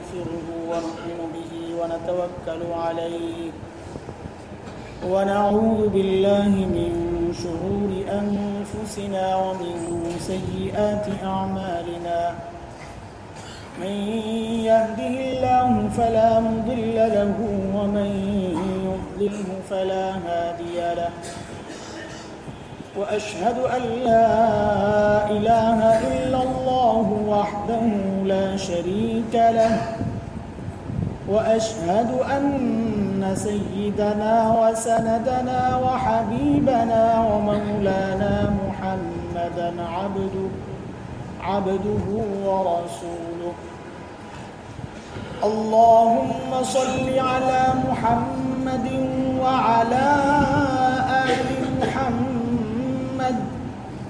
ونستغفره ونؤمن به ونتوكل عليه. ونعوذ بالله من شرور أنفسنا ومن سيئات أعمالنا. من يهده الله فلا مضل له ومن يضلله فلا هادي له. وأشهد أن لا إله إلا الله وحده لا شريك له. وأشهد أن سيدنا وسندنا وحبيبنا ومولانا محمدا عبده عبده ورسوله. اللهم صل على محمد وعلى آل محمد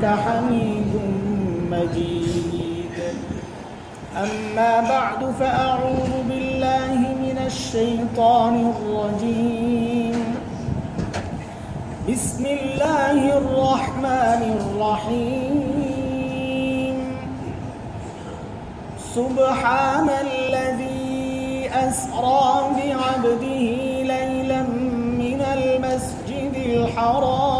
إنك حميد مجيد. أما بعد فأعوذ بالله من الشيطان الرجيم. بسم الله الرحمن الرحيم. سبحان الذي أسرى بعبده ليلا من المسجد الحرام.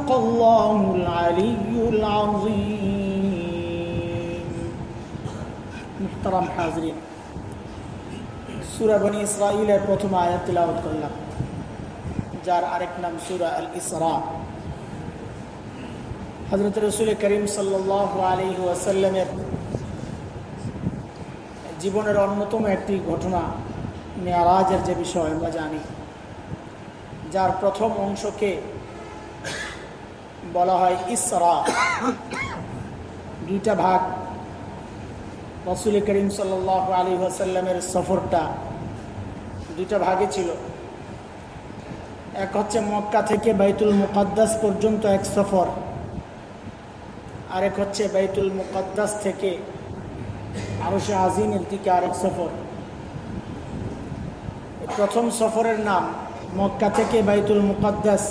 صدق الله العلي العظيم محترم حاضرين সুরা বনি ইসরাইলের প্রথম আয়াত তিলাওয়াত করলাম যার আরেক নাম সুরা আল ইসরা হজরত রসুল করিম সাল্লাহ আলী ওয়াসাল্লামের জীবনের অন্যতম একটি ঘটনা মেয়ারাজের যে বিষয় আমরা জানি যার প্রথম অংশকে বলা হয় ইসরা। দুইটা ভাগ। রসুল করিম সাল আলী ওয়াসাল্লামের সফরটা দুইটা ভাগে ছিল। এক হচ্ছে মক্কা থেকে বাইতুল মুকাদ্দাস পর্যন্ত এক সফর। আরেক হচ্ছে বাইতুল মুকাদ্দাস থেকে আরও সে আজিমের দিকে আরেক সফর। প্রথম সফরের নাম মক্কা থেকে বাইতুল মুকাদ্দাস।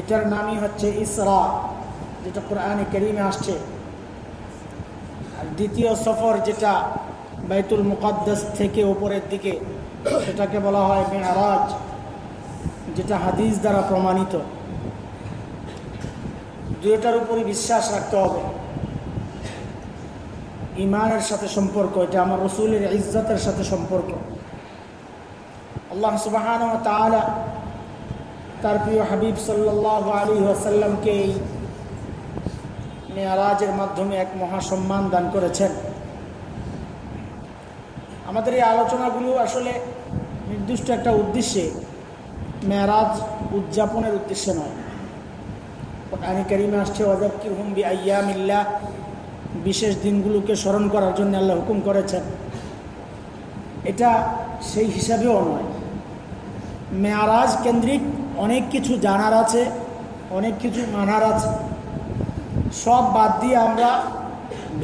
এটার নামই হচ্ছে ইসরা, যেটা কোরআনে করিমে আসছে। আর দ্বিতীয় সফর যেটা বাইতুল মুকাদ্দাস থেকে উপরের দিকে, সেটাকে বলা হয় মেয়ারাজ যেটা হাদিস দ্বারা প্রমাণিত। দুইটার উপরই বিশ্বাস রাখতে হবে। ইমানের সাথে সম্পর্ক, এটা আমার রসুলের ইজ্জতের সাথে সম্পর্ক। আল্লাহ সুবাহান তার প্রিয় হাবিব সাল্লাহ আলী ওয়াসাল্লামকে এই মেয়ারাজের মাধ্যমে এক মহাসম্মান দান করেছেন। আমাদের এই আলোচনাগুলো আসলে নির্দিষ্ট একটা উদ্দেশ্যে, মেয়ারাজ উদযাপনের উদ্দেশ্যে নয়। কোরআনে করিমে আসছে অজাক্কির হুম্বি আয়ামিল্লা বিশেষ দিনগুলোকে স্মরণ করার জন্য আল্লাহ হুকুম করেছেন। এটা সেই হিসাবেও নয়। মেয়ারাজ কেন্দ্রিক অনেক কিছু জানার আছে, অনেক কিছু মানার আছে। সব বাদ দিয়ে আমরা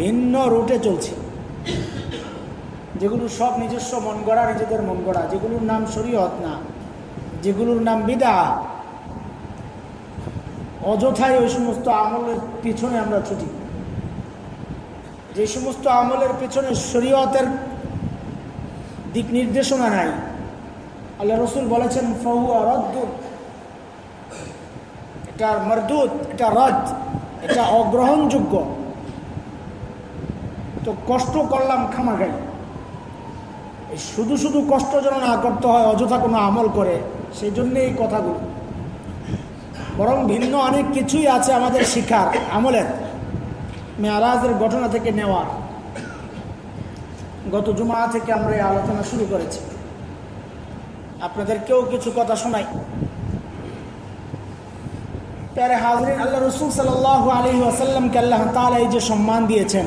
ভিন্ন রুটে চলছি। যেগুলো সব নিজস্ব মন গড়া, নিজেদের মন গড়া। যেগুলোর নাম শরীয়ত না, যেগুলোর নাম বিদা অযথায় ওই সমস্ত আমলের পিছনে আমরা ছুটি। যে সমস্ত আমলের পিছনে শরীয়তের দিক নির্দেশনা নাই। আল্লাহ রসুল বলেছেন ফহু রদ্দুর এটা মরদুত এটা রদ, এটা অগ্রহণযোগ্য। তো কষ্ট করলাম খামাখাই। এই শুধু শুধু কষ্ট যেন না করতে হয়, অযথা কোনো আমল করে, সেই জন্যে এই কথাগুলো। বরং ভিন্ন অনেক কিছুই আছে আমাদের শিখার, আমলের। মেয়ারাজের ঘটনা থেকে নেওয়ার। গত জুমা থেকে আমরা এই আলোচনা শুরু করেছি। আপনাদেরকেও কিছু কথা শোনাই। প্যারে হাজরিন, আল্লাহ রসুল সাল আলী আসাল্লামকে আল্লাহ তালা এই যে সম্মান দিয়েছেন,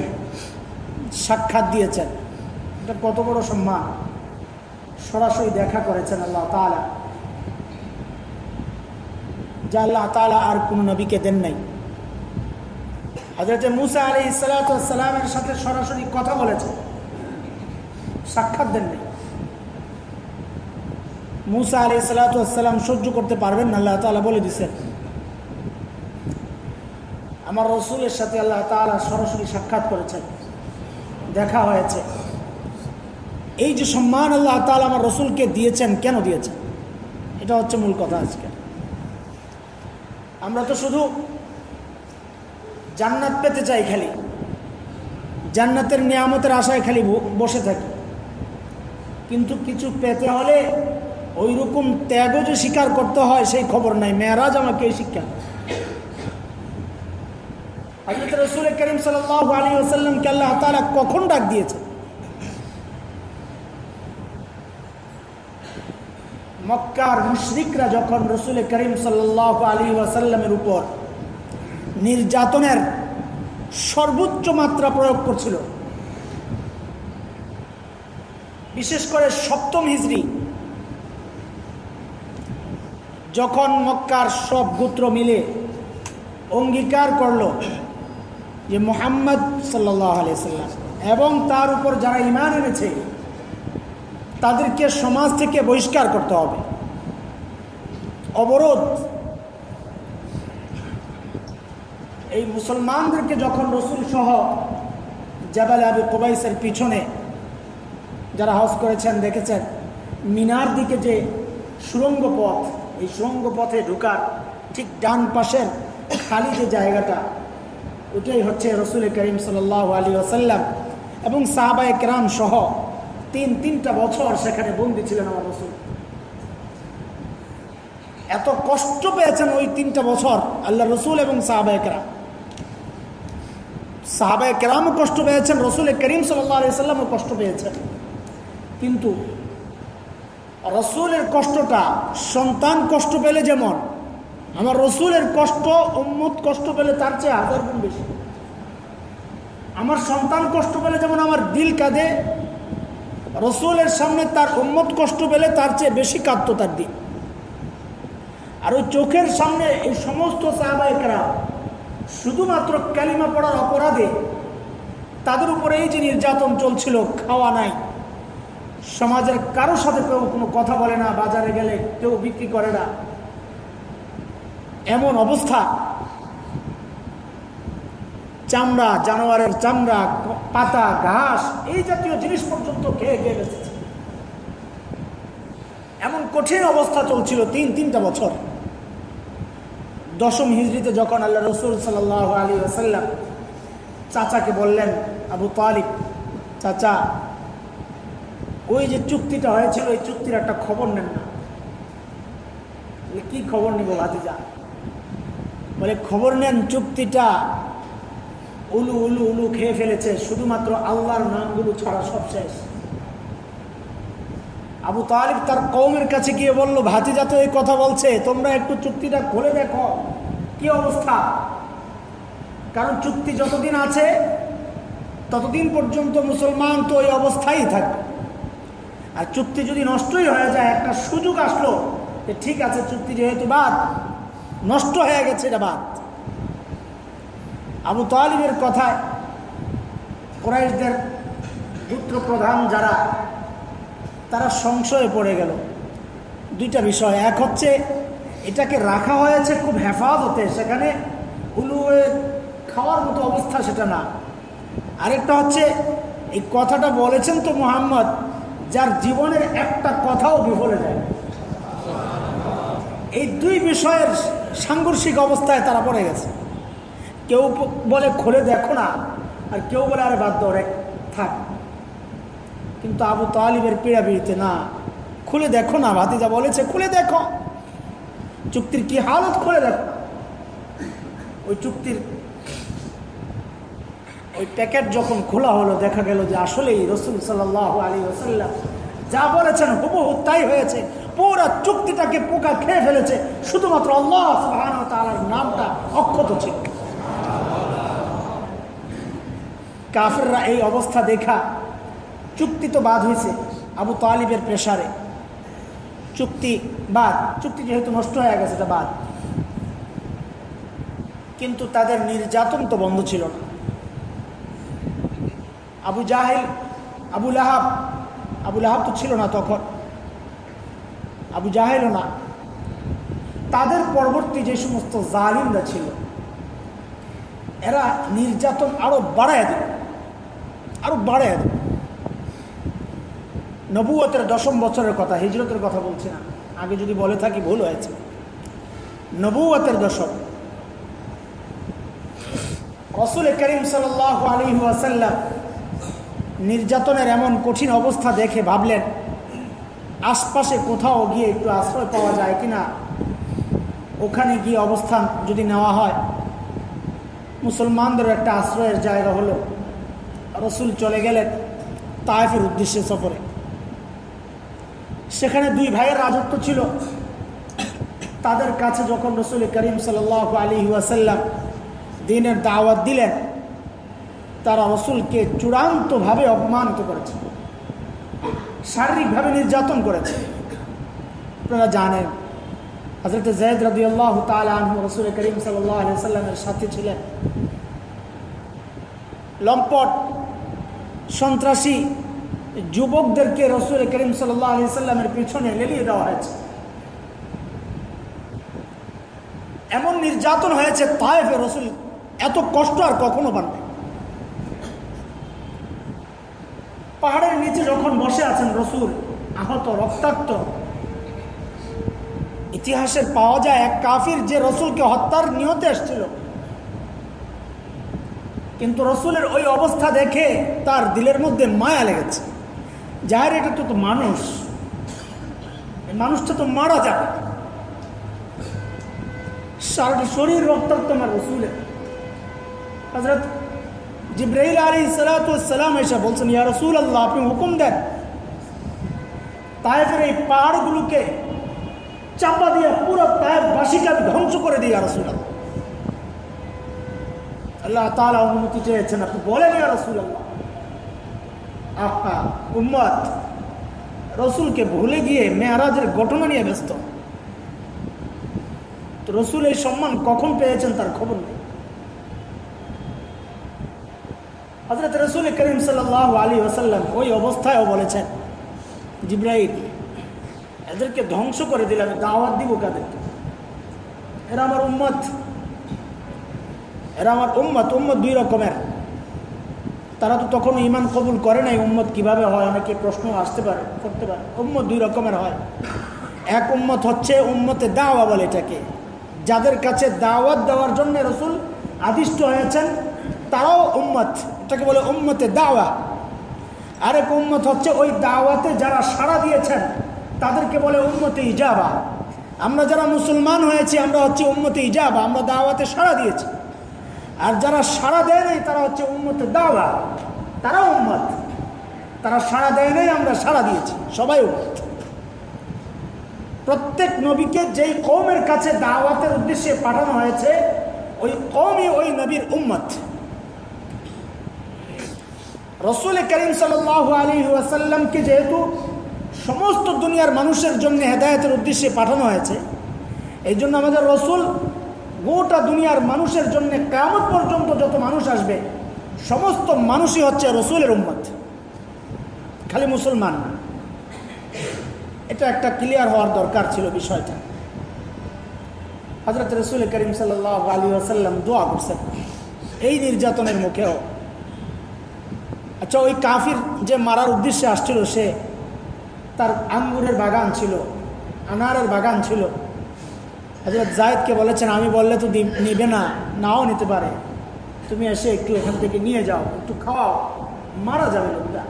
সাক্ষাৎ দিয়েছেন, এটা কত বড় সম্মান। সরাসরি দেখা করেছেন আল্লাহ তালা যা আল্লাহ তালা আর কোন নবীকে দেন নাই। হজরত মুসা আলী ইসালাতামের সাথে সরাসরি কথা বলেছে সাক্ষাৎ দেন নাই। মুসা আলী সালাতাম সহ্য করতে পারবেন না, আল্লাহ তালা বলে দিচ্ছেন আমার রসুলের সাথে আল্লাহ তালা সরাসরি সাক্ষাৎ করেছেন। দেখা হয়েছে। এই যে সম্মান আল্লাহ তালা আমার রসুলকে দিয়েছেন, কেন দিয়েছেন? এটা হচ্ছে মূল কথা আজকে। আমরা তো শুধু জান্নাত পেতে চাই খালি। জান্নাতের নিয়ামতের আশায় খালি বসে থাকি। কিন্তু কিছু পেতে হলে ওই রকম ত্যাগও যে স্বীকার করতে হয়, সেই খবর নাই। মেয়ারাজ আমাকে এই শিক্ষা হজরত রসুল করিম সাল আলী আসাল্লামকে আল্লাহ তালা কখন ডাক দিয়েছে? মক্কার মুশরিকরা যখন রসুল করিম সাল্লাহ আলী ওয়াসাল্লামের উপর নির্যাতনের সর্বোচ্চ মাত্রা প্রয়োগ করছিল, বিশেষ করে সপ্তম হিজড়ি যখন মক্কার সব গোত্র মিলে অঙ্গীকার করল যে মোহাম্মদ সাল্লাহ এবং তার উপর যারা ইমান এনেছে, তাদেরকে সমাজ থেকে বহিষ্কার করতে হবে। অবরোধ। এই মুসলমানদেরকে যখন রসুল সহ জাবাল আবি কোবাইসের পিছনে যারা হজ করেছেন, দেখেছেন, মিনার দিকে যে সুরঙ্গ পথ, এই সুরঙ্গ পথে ঢুকার ঠিক ডান পাশের খালি যে জায়গাটা ওটাই হচ্ছে রসুল করিম সাল আলী আসাল্লাম এবং সাহাবায় কেরাম সহ তিন, তিনটা বছর সেখানে বন্দী ছিলেন আমার রসুল। এত কষ্ট পেয়েছেন ওই তিনটা বছর আল্লাহ রসুল এবং সাহাবায় কেরাম। সাহাবায় কেরামও কষ্ট পেয়েছেন, রসুল করিম সাল্লাহ সাল্লামও কষ্ট পেয়েছেন। কিন্তু রসুলের কষ্টটা সন্তান কষ্ট পেলে যেমন আমার রসুলের কষ্ট, উম্মত কষ্ট পেলে তার চেয়ে হাজার গুণ বেশি। আমার সন্তান কষ্ট পেলে যেমন আমার দিল কাঁদে, রসুলের সামনে তার উম্মত কষ্ট পেলে তার চেয়ে বেশি কাঁদত তার দিন আর ওই চোখের সামনে এই সমস্ত সাহাবাহিকরা শুধুমাত্র ক্যালিমা পড়ার অপরাধে তাদের উপরে এই যে নির্যাতন চলছিল, খাওয়া নাই। সমাজের কারও সাথে কেউ কোনো কথা বলে না, বাজারে গেলে কেউ বিক্রি করে না। এমন অবস্থা। চামড়া, জানোয়ারের চামড়া, পাতা, ঘাস, এই জাতীয় জিনিস পর্যন্ত খেয়ে খেয়ে এমন কঠিন অবস্থা চলছিল তিন, তিনটা বছর। দশম হিজড়িতে যখন আল্লাহ রসুল সাল আলী আসাল্লাম চাচাকে বললেন, আবু তালিব, চাচা, ওই যে চুক্তিটা হয়েছিল ওই চুক্তির একটা খবর নেন না। কি খবর নিব ভাতিজা? বলে খবর নেন, চুক্তিটা উলু উলু উলু খেয়ে ফেলেছে, শুধুমাত্র আল্লাহর নামগুলো ছাড়া সব শেষ। আবু তালিব তার কৌমের কাছে গিয়ে বলল, ভাতিজা তো এই কথা বলছে, তোমরা একটু চুক্তিটা খুলে দেখো, কি অবস্থা? কারণ চুক্তি যতদিন আছে, ততদিন পর্যন্ত মুসলমান তো ওই অবস্থায় থাকবে। আর চুক্তি যদি নষ্টই হয়ে যায়, একটা সুযোগ আসলো ঠিক আছে, চুক্তি যেহেতু বাদ নষ্ট হয়ে গেছে এটা বাদ। আবু তালিবের কথায় কোরাইশদের পুত্র প্রধান যারা, তারা সংশয়ে পড়ে গেল। দুইটা বিষয়। এক হচ্ছে, এটাকে রাখা হয়েছে খুব হেফাজতে, সেখানে উলুয়ে খাওয়ার মতো অবস্থা সেটা না। আরেকটা হচ্ছে, এই কথাটা বলেছেন তো মোহাম্মদ, যার জীবনের একটা কথাও বিফলে যায়। এই দুই বিষয়ের সাংঘর্ষিক অবস্থায় তারা পড়ে গেছে। কেউ বলে খুলে দেখো না, আর কেউ বলে আরে বাদ দরে থাক কিন্তু আবু তালিবের পীড়াপিড়িতে না, খুলে দেখো না, ভাতিজা বলেছে খুলে দেখো। চুক্তির কি হালত খুলে দেখো ওই চুক্তির, ওই প্যাকেট যখন খোলা হলো, দেখা গেল যে আসলেই রসুল সাল্লাহ আলী ওসাল্লাম যা বলেছেন হুবহু তাই হয়েছে। পুরো চুক্তিটাকে পোকা খেয়ে ফেলেছে। শুধুমাত্র আল্লাহ তালার নামটা অক্ষত ছিল। কাফেররা এই অবস্থা দেখা চুক্তি তো বাদ হয়েছে আবু তালিবের প্রেশারে চুক্তি বাদ, চুক্তি যেহেতু নষ্ট হয়ে গেছে, এটা বাদ। কিন্তু তাদের নির্যাতন তো বন্ধ ছিল না। আবু জাহেল, আবু লাহাব আবু লাহাব তো ছিল না তখন। আবু জাহেলও না, তাদের পরবর্তী যে সমস্ত জালিমরা ছিল, এরা নির্যাতন আরও বাড়ায় দেবে, আরও বাড়ায় দেবে। নবুয়তের দশম বছরের কথা, হিজরতের কথা বলছি না, আগে যদি বলে থাকি ভুল হয়েছে। নবুয়তের দশম, রসুল করিম সাল আলী ওয়াসাল্লাম নির্যাতনের এমন কঠিন অবস্থা দেখে ভাবলেন আশপাশে কোথাও গিয়ে একটু আশ্রয় পাওয়া যায় কিনা, ওখানে গিয়ে অবস্থান যদি নেওয়া হয় মুসলমানদের একটা আশ্রয়ের জায়গা হলো। রসুল চলে গেলেন তায়েফের উদ্দেশ্যে সফরে। সেখানে দুই ভাইয়ের রাজত্ব ছিল। তাদের কাছে যখন রসুল করিম সাল আলী ওয়াসাল্লাম দিনের দাওয়াত দিলেন, তারা রসুলকে চূড়ান্তভাবে অপমানিত করেছে। শারীরিকভাবে নির্যাতন করেছে। আপনারা জানেন হজরত জয়দ রবি আল্লাহ তালু রসুল করিম সাল্লামের সাথে ছিলেন। লম্পট সন্ত্রাসী যুবকদেরকে রসুল করিম সাল্লাহ আলি সাল্লামের পিছনে লেলিয়ে দেওয়া হয়েছে। এমন নির্যাতন হয়েছে তাইফে রসুল এত কষ্ট আর কখনো পানবে পাহাড়ের নিচে যখন বসে আছেন রসুল, আহত, রক্তাক্ত ইতিহাসের পাওয়া যায় এক কাফির যে রসুলকে হত্যার নিয়তে এসছিল। কিন্তু রসুলের ওই অবস্থা দেখে তার দিলের মধ্যে মায়া লেগেছে। যার এটা তো তো মানুষ। মানুষটা তো মারা যাবে। সারাটি শরীর রক্তাক্ত আমার রসুলের। জিব্রাহিল আলী সালাতাম এসে বলছেন, ইয়া রসুল আল্লাহ আপনি হুকুম দেন তাইফের এই পাহাড়গুলোকে চাপা দিয়ে পুরো তায়েফবাসীকে আমি ধ্বংস করে দিই রসুল আল্লাহ তালা অনুমতি চেয়েছেন, আপনি বলেন, ইয়া রসুল আল্লাহ উম্মত, রসুলকে ভুলে গিয়ে মেয়ারাজের ঘটনা নিয়ে ব্যস্ত। তো রসুল এই সম্মান কখন পেয়েছেন তার খবর নেই। হজরত রসুল করিম সাল্লাহ আলী ওসাল্লাম ওই অবস্থায়ও বলেছেন জিব্রাহিম এদেরকে ধ্বংস করে দিলাম দাওয়াত দিব কাদেরকে? এরা আমার উম্মত। এরা আমার উম্মত উম্মত দুই রকমের। তারা তো তখন ইমান কবুল করে নাই, উম্মত কীভাবে হয়? অনেকে প্রশ্ন আসতে পারে, করতে পারে। উম্মত দুই রকমের হয়। এক উম্মত হচ্ছে উম্মতে দাওয়া বলে এটাকে। যাদের কাছে দাওয়াত দেওয়ার জন্য রসুল আদিষ্ট হয়েছেন, তারাও উম্মত। এটাকে বলে উম্মতে দাওয়া। আরেক উম্মত হচ্ছে ওই দাওয়াতে যারা সাড়া দিয়েছেন, তাদেরকে বলে উম্মতে ইজাবা। আমরা যারা মুসলমান হয়েছি, আমরা হচ্ছে উম্মতে ইজাবা, আমরা দাওয়াতে সাড়া দিয়েছি। আর যারা সাড়া দেয় নাই তারা হচ্ছে উম্মতে দাওয়া। তারা উম্মত। তারা সাড়া দেয় নাই আমরা সাড়া দিয়েছি। সবাই উম্মত। প্রত্যেক নবীকে যেই কৌমের কাছে দাওয়াতের উদ্দেশ্যে পাঠানো হয়েছে, ওই কৌমই ওই নবীর উম্মত। রসুল করিম সাল আলী ওয়াসাল্লামকে যেহেতু সমস্ত দুনিয়ার মানুষের জন্য হেদায়তের উদ্দেশ্যে পাঠানো হয়েছে, এই জন্য আমাদের রসুল গোটা দুনিয়ার মানুষের জন্য কেমন পর্যন্ত যত মানুষ আসবে, সমস্ত মানুষই হচ্ছে রসুলের উম্মত। খালি মুসলমান এটা একটা ক্লিয়ার হওয়ার দরকার ছিল বিষয়টা। হজরত রসুল করিম সাল্লাহ আলী আসাল্লাম দোয়া করছেন, এই নির্যাতনের মুখেও। আচ্ছা ওই কাফির যে মারার উদ্দেশ্যে আসছিল, সে তার আঙ্গুরের বাগান ছিল, আনারের বাগান ছিল। হজরত জায়দকে বলেছেন, আমি বললে তো নিবে না, নাও নিতে পারে। তুমি এসে একটু এখান থেকে নিয়ে যাও, একটু খাওয়াও, মারা যাবে লোকটা।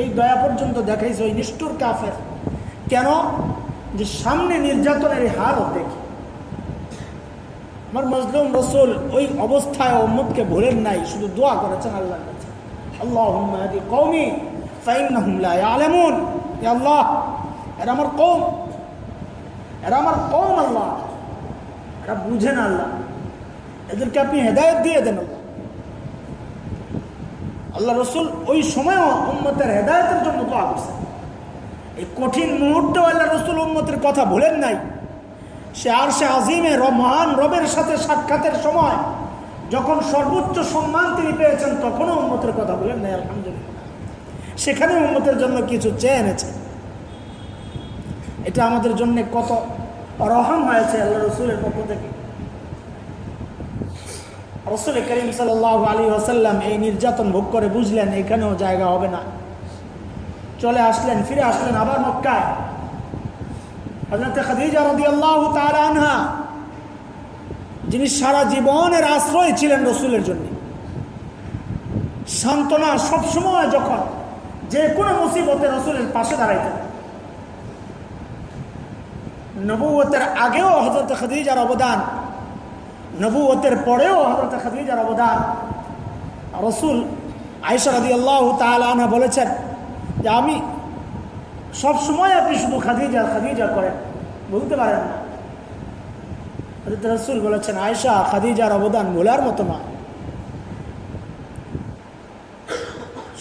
এই দয়া পর্যন্ত দেখাইছে ওই নিষ্ঠুর কাফের। কেন? যে সামনে নির্যাতনের এই হাল দেখি। আমার মজলুম রসুল ওই অবস্থায় ওম্মদকে ভুলেন নাই, শুধু দোয়া করেছেন আল্লাহর কাছে। আল্লাহ দিয়ে রসুল ওই সময়ও উম্মতের হেদায়তের জন্য তো করছেন এই কঠিন মুহূর্তেও আল্লাহ রসুল উম্মতের কথা ভুলেন নাই। সে আর সে আজিমে মহান রবের সাথে সাক্ষাতের সময় যখন সর্বোচ্চ সম্মান তিনি পেয়েছেন, তখনও উন্মতের কথা বলেন নাই আলহামদুলিল্লাহ। সেখানে উন্মতের জন্য কিছু চেয়ে এনেছে। এটা আমাদের জন্য কত রহম হয়েছে আল্লাহ রসুলের পক্ষ থেকে। রসুল করিম সাল আলী আসাল্লাম এই নির্যাতন ভোগ করে বুঝলেন, এখানেও জায়গা হবে না। চলে আসলেন, ফিরে আসলেন আবার মক্কায়। হজরত খাদিজা রদি আল্লাহ আনহা যিনি সারা জীবনের আশ্রয় ছিলেন রসুলের জন্য। সান্ত্বনা সবসময় যখন যে কোনো মুসিবতে রসুলের পাশে দাঁড়াইতেন। নবুয়তের আগেও হজরত খাদিজার অবদান, নবুয়তের পরেও হজরত খাদিজার অবদান। রসুল আয়সা রদি আল্লাহ তালা বলেছেন যে, আমি সবসময় আপনি শুধু খাদিজা খাদিজা করেন, বলতে পারেন না। রসুল বলেছেন আয়সা খাদিজার অবদান ভোলার মতো না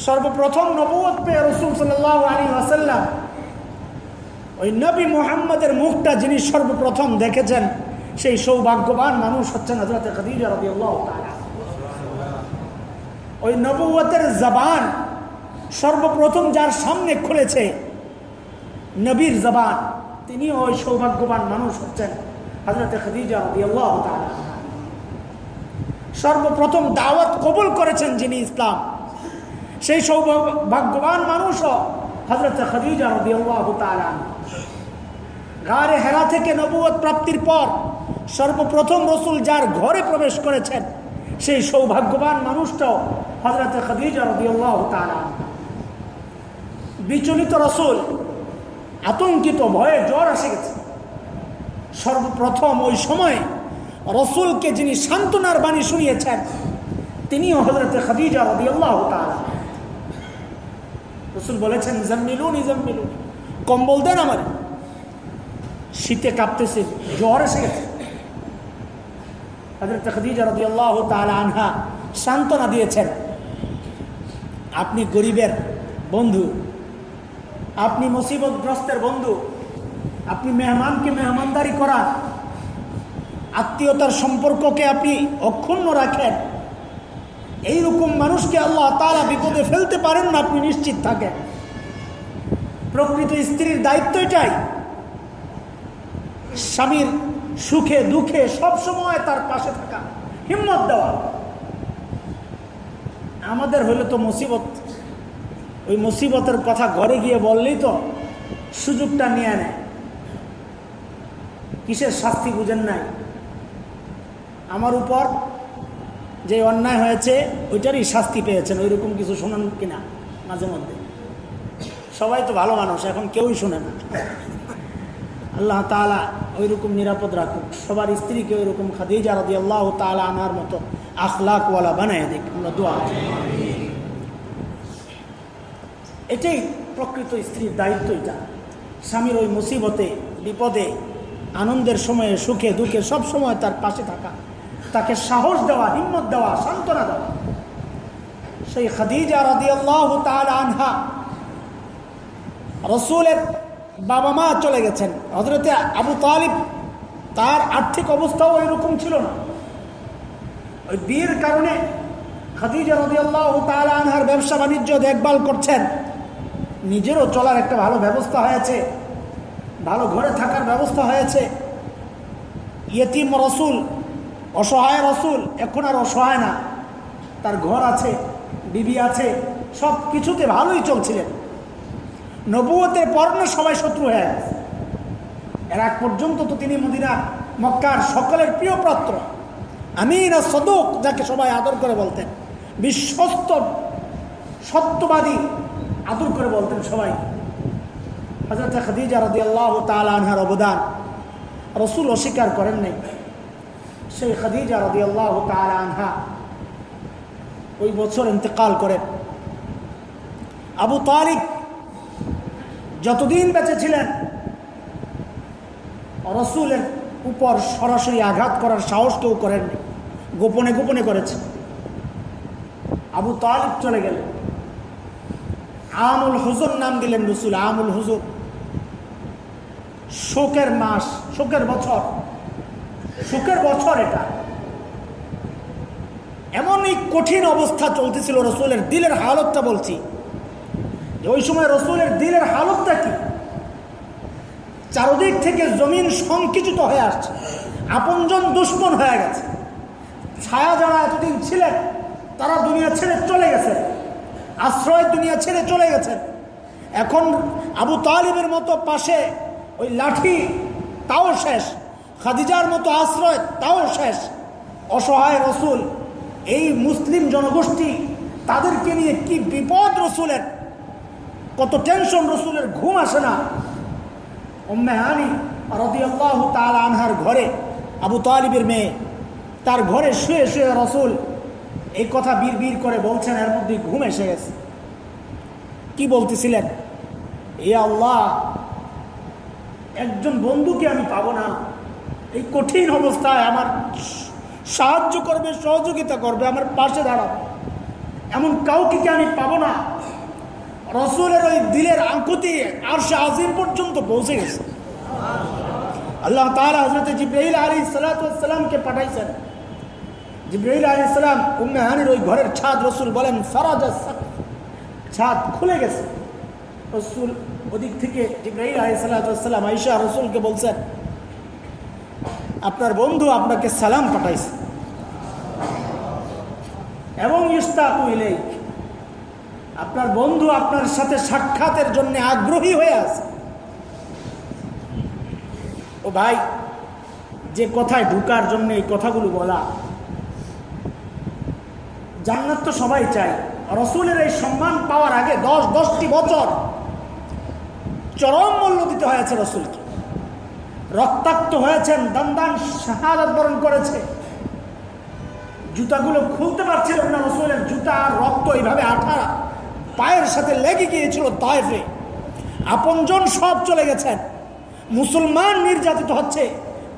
সর্বপ্রথম নবুয় পেয়ে রসুল সাল্লাহ আসাল্লাম ওই নবী মোহাম্মদের মুখটা যিনি সর্বপ্রথম দেখেছেন, সেই সৌভাগ্যবান মানুষ হচ্ছেন হজরত খাদিজা রবি ওই নবুয়তের জবান সর্বপ্রথম যার সামনে খুলেছে, নবীর জবান তিনি ওই সৌভাগ্যবান মানুষ হচ্ছেন। হজরত খাদিজা আল্লাহ সর্বপ্রথম দাওয়াত কবুল করেছেন যিনি ইসলাম। সেই সৌভাগ্যবান মানুষও হজরত খাদিজা আল্লাহ গাড়ে হেরা থেকে নবুয়ত প্রাপ্তির পর সর্বপ্রথম রসুল যার ঘরে প্রবেশ করেছেন, সেই সৌভাগ্যবান মানুষটাও হজরত খাদিজা আল্লাহ বিচলিত রসুল আতঙ্কিত ভয়ে জ্বর আসে গেছে। সর্বপ্রথম ওই সময় রসুলকে যিনি সান্ত্বনার বাণী শুনিয়েছেন তিনি হজরত খাদিজা রবি আল্লাহ রসুল বলেছেন, জাম্মিলুন জাম্মিলুন, কম্বল দেন আমার। শীতে কাঁপতেছে, জ্বর এসে গেছে। হজরত খাদিজা রবি আল্লাহ আনহা সান্ত্বনা দিয়েছেন, আপনি গরিবের বন্ধু, আপনি মুসিবতগ্রস্তের বন্ধু আপনি মেহমানকে মেহমানদারি করান আত্মীয়তার সম্পর্ককে আপনি অক্ষুণ্ণ রাখেন। এইরকম মানুষকে আল্লাহ তারা বিপদে ফেলতে পারেন না, আপনি নিশ্চিত থাকেন। প্রকৃত স্ত্রীর দায়িত্ব এটাই। স্বামীর সুখে, দুঃখে সব সময় তার পাশে থাকা, হিম্মত দেওয়া। আমাদের হইলে তো মুসিবত। ওই মুসিবতের কথা ঘরে গিয়ে বললেই তো সুযোগটা নিয়ে নেয়। কিসের শাস্তি বুঝেন নাই? আমার উপর যে অন্যায় হয়েছে, ওইটারই শাস্তি পেয়েছেন ওই রকম কিছু শোনান কিনা মাঝে মধ্যে? সবাই তো ভালো মানুষ, এখন কেউই শোনে না। আল্লাহ তালা ওই রকম নিরাপদ রাখুক। সবার স্ত্রীকে ওই রকম খাদিজা রদি আল্লাহ তালা আনার মতো আখলাকওয়ালা বানায় দেখ আমরা দোয়া এটাই প্রকৃত স্ত্রীর দায়িত্ব এটা। স্বামীর ওই মুসিবতে, বিপদে আনন্দের সময়ে, সুখে, দুঃখে, সব সময় তার পাশে থাকা। তাকে সাহস দেওয়া, হিম্মত দেওয়া, সান্ত্বনা দেওয়া। সেই খাদিজা রাদি আল্লাহ আনহা রসুলের বাবা মা চলে গেছেন। হজরতে আবু তালিব, তার আর্থিক অবস্থাও রকম ছিল না। ওই বিয়ের কারণে খাদিজা রদি আল্লাহ আনহার ব্যবসা বাণিজ্য দেখভাল করছেন। নিজেরও চলার একটা ভালো ব্যবস্থা হয়েছে। ভালো ঘরে থাকার ব্যবস্থা হয়েছে। ইয়েতিম রসুল, অসহায় রসুল, এখন আর অসহায় না। তার ঘর আছে, বিবি আছে, সব কিছুতে ভালোই চলছিলেন। নবুয়তের পর না সবাই শত্রু হয়ে গেছে। এর আগ পর্যন্ত তো তিনি মদিনা, মক্কার সকলের প্রিয় পাত্র। আমিন সদক যাকে সবাই আদর করে বলতেন, বিশ্বস্ত সত্যবাদী আদর করে বলতেন সবাই। হজরত খাদিজা রদি আল্লাহ তালানহার অবদান। রসুল অস্বীকার করেন নাই। সেই খাদিজা রদি আল্লাহ তালানহা ওই বছর ইন্তেকাল করেন। আবু তালিব যতদিন বেঁচে ছিলেন, রসুলের উপর সরাসরি আঘাত করার সাহস কেউ করেননি। গোপনে গোপনে করেছে। আবু তালিব চলে গেলেন। আমুল হুজুর নাম দিলেন রসুল, আমুল হুজুর। শোকের মাস, শোকের বছর। শোকের বছর এটা। এমনই কঠিন অবস্থা চলতেছিল রসুলের দিলের হালতটা বলছি। ওই সময় রসুলের দিলের হালতটা কি? চারদিক থেকে জমিন সংকুচিত হয়ে আসছে। আপনজন দুশ্মন হয়ে গেছে। ছায়া যারা এতদিন ছিলেন, তারা দুনিয়া ছেড়ে চলে গেছে। আশ্রয় দুনিয়া ছেড়ে চলে গেছেন এখন আবু তালিবের মতো পাশে ওই লাঠি, তাও শেষ। খাদিজার মতো আশ্রয়, তাও শেষ। অসহায় রসুল, এই মুসলিম জনগোষ্ঠী তাদেরকে নিয়ে কি বিপদ রসুলের? কত টেনশন রসুলের, ঘুম আসে না। আনি রদিয়াল্লাহ তাল আনহার ঘরে আবু তালিবের মেয়ে, তার ঘরে শুয়ে শুয়ে রসুল এই কথা বীর বীর করে বলছেন, এর মধ্যে ঘুম এসে গেছে। কি বলতেছিলেন? এ আল্লাহ একজন বন্ধুকে আমি পাবো না। এই কঠিন অবস্থায় আমার সাহায্য করবে, সহযোগিতা করবে, আমার পাশে দাঁড়াবে এমন কাউকে কি আমি পাবো না? রসুলের ওই দিলের আঙ্কুতি আর আজিম পর্যন্ত পৌঁছে গেছে। আল্লাহ তালা হজরত জিব্রাহিল আলী সালাতামকে পাঠাইছেন। জিব্রাহিল আলী সালাম উম্মে হানির ওই ঘরের ছাদ রসুল বলেন ফরাজা ছাদ খুলে গেছে। রসুল ওদিক থেকে আলী আইসা রসুলকে বলছেন আপনার বন্ধু আপনাকে সালাম পাঠাইছে। এবং ইস্তাকু আপনার বন্ধু আপনার সাথে সাক্ষাতের জন্য আগ্রহী হয়ে আছে। ও ভাই, যে কথায় ঢুকার জন্য এই কথাগুলো বলা, জান্নাত তো সবাই চাই রসুলের এই সম্মান পাওয়ার আগে দশ দশটি বছর চরম মূল্য দিতে হয়েছে রসুলকে। রক্তাক্ত হয়েছেন দান শাহাদ বরণ করেছে। জুতাগুলো খুলতে পারছিলেন না রসুলের জুতা আর রক্ত এইভাবে আঠা পায়ের সাথে লেগে গিয়েছিল তাইফে আপনজন সব চলে গেছেন। মুসলমান নির্যাতিত হচ্ছে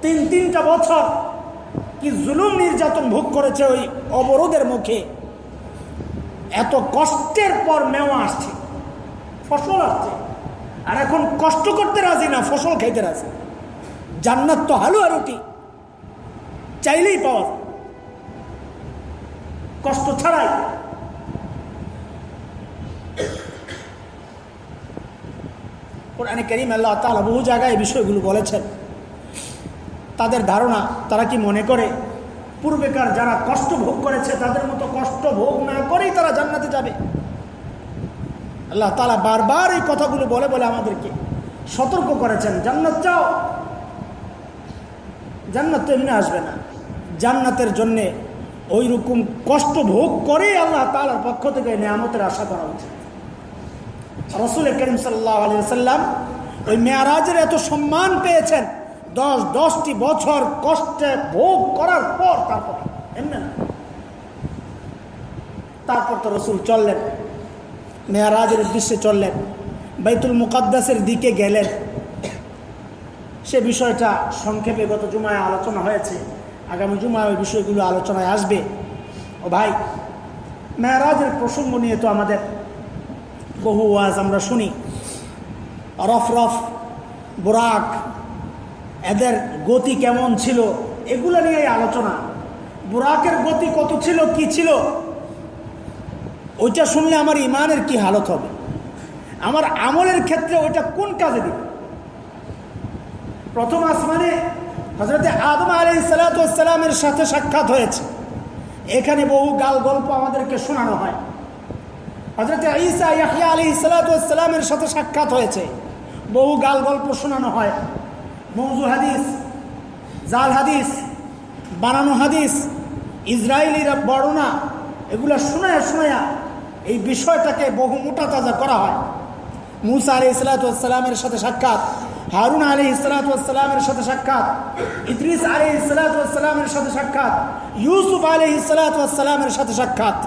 তিন তিনটা বছর। কি জুলুম নির্যাতন ভোগ করেছে ওই অবরোধের মুখে। এত কষ্টের পর মেওয়া আসছে, ফসল আসছে। আর এখন কষ্ট করতে রাজি না, ফসল খাইতে রাজি। জান্নাত তো হালুয়া রুটি, চাইলেই পাওয়া কষ্ট ছাড়াই। কোরআনে করিম আল্লাহ তালা বহু জায়গায় এই বিষয়গুলো বলেছেন। তাদের ধারণা, তারা কি মনে করে? পূর্বেকার যারা কষ্ট ভোগ করেছে, তাদের মতো কষ্ট ভোগ না করেই তারা জান্নাতে যাবে। আল্লাহ তালা বারবার এই কথাগুলো বলে বলে আমাদেরকে সতর্ক করেছেন, জান্নাত চাও? জান্নাত তো এমনি আসবে না। জান্নাতের জন্যে ওই রকম কষ্ট ভোগ করে আল্লাহ তালার পক্ষ থেকে নিয়ামতের আশা করা উচিত। রসুল করিম সাল্লাহ আলী সাল্লাম ওই মেয়ারাজের এত সম্মান পেয়েছেন, দশ, দশটি বছর কষ্টে ভোগ করার পর তারপর, এমনি না। তারপর তো রসুল চললেন। মেয়ারাজের উদ্দেশ্যে চললেন। বাইতুল মুকাদ্দাসের দিকে গেলেন। সে বিষয়টা সংক্ষেপে গত জুমায় আলোচনা হয়েছে। আগামী জুমায় ওই বিষয়গুলো আলোচনায় আসবে। ও ভাই, মেয়ারাজের প্রসঙ্গ নিয়ে তো আমাদের বহু ওয়াজ আমরা শুনি। রফ রফ, বোরাক, এদের গতি কেমন ছিল, এগুলো নিয়েই আলোচনা। বুরাকের গতি কত ছিল, কি ছিল ওইটা শুনলে আমার ইমানের কি হালত হবে? আমার আমলের ক্ষেত্রে ওইটা কোন কাজে দিবে? প্রথম আসমানে হজরতে আদম আলী সালাতামের সাথে সাক্ষাৎ হয়েছে। এখানে বহু গাল গল্প আমাদেরকে শোনানো হয়। হজরতে ঈসা ইয়াহিয়া আলী সালাতামের সাথে সাক্ষাৎ হয়েছে। বহু গাল গল্প শোনানো হয়। মৌজু হাদিস, জাল হাদিস, বানানো হাদিস ইসরায়েলিরা বর্ণনা এগুলো শোনায় শোনায়া এই বিষয়টাকে বহু মোটা তাজা করা হয়। মুসা আলি ইসলাতামের সাথে সাক্ষাৎ, হারুন আলী ইসলাতামের সাথে সাক্ষাৎ, ইদ্রিস আলী ইসলাতামের সাথে সাক্ষাৎ, ইউসুফ আলী ইসলাতামের সাথে সাক্ষাৎ।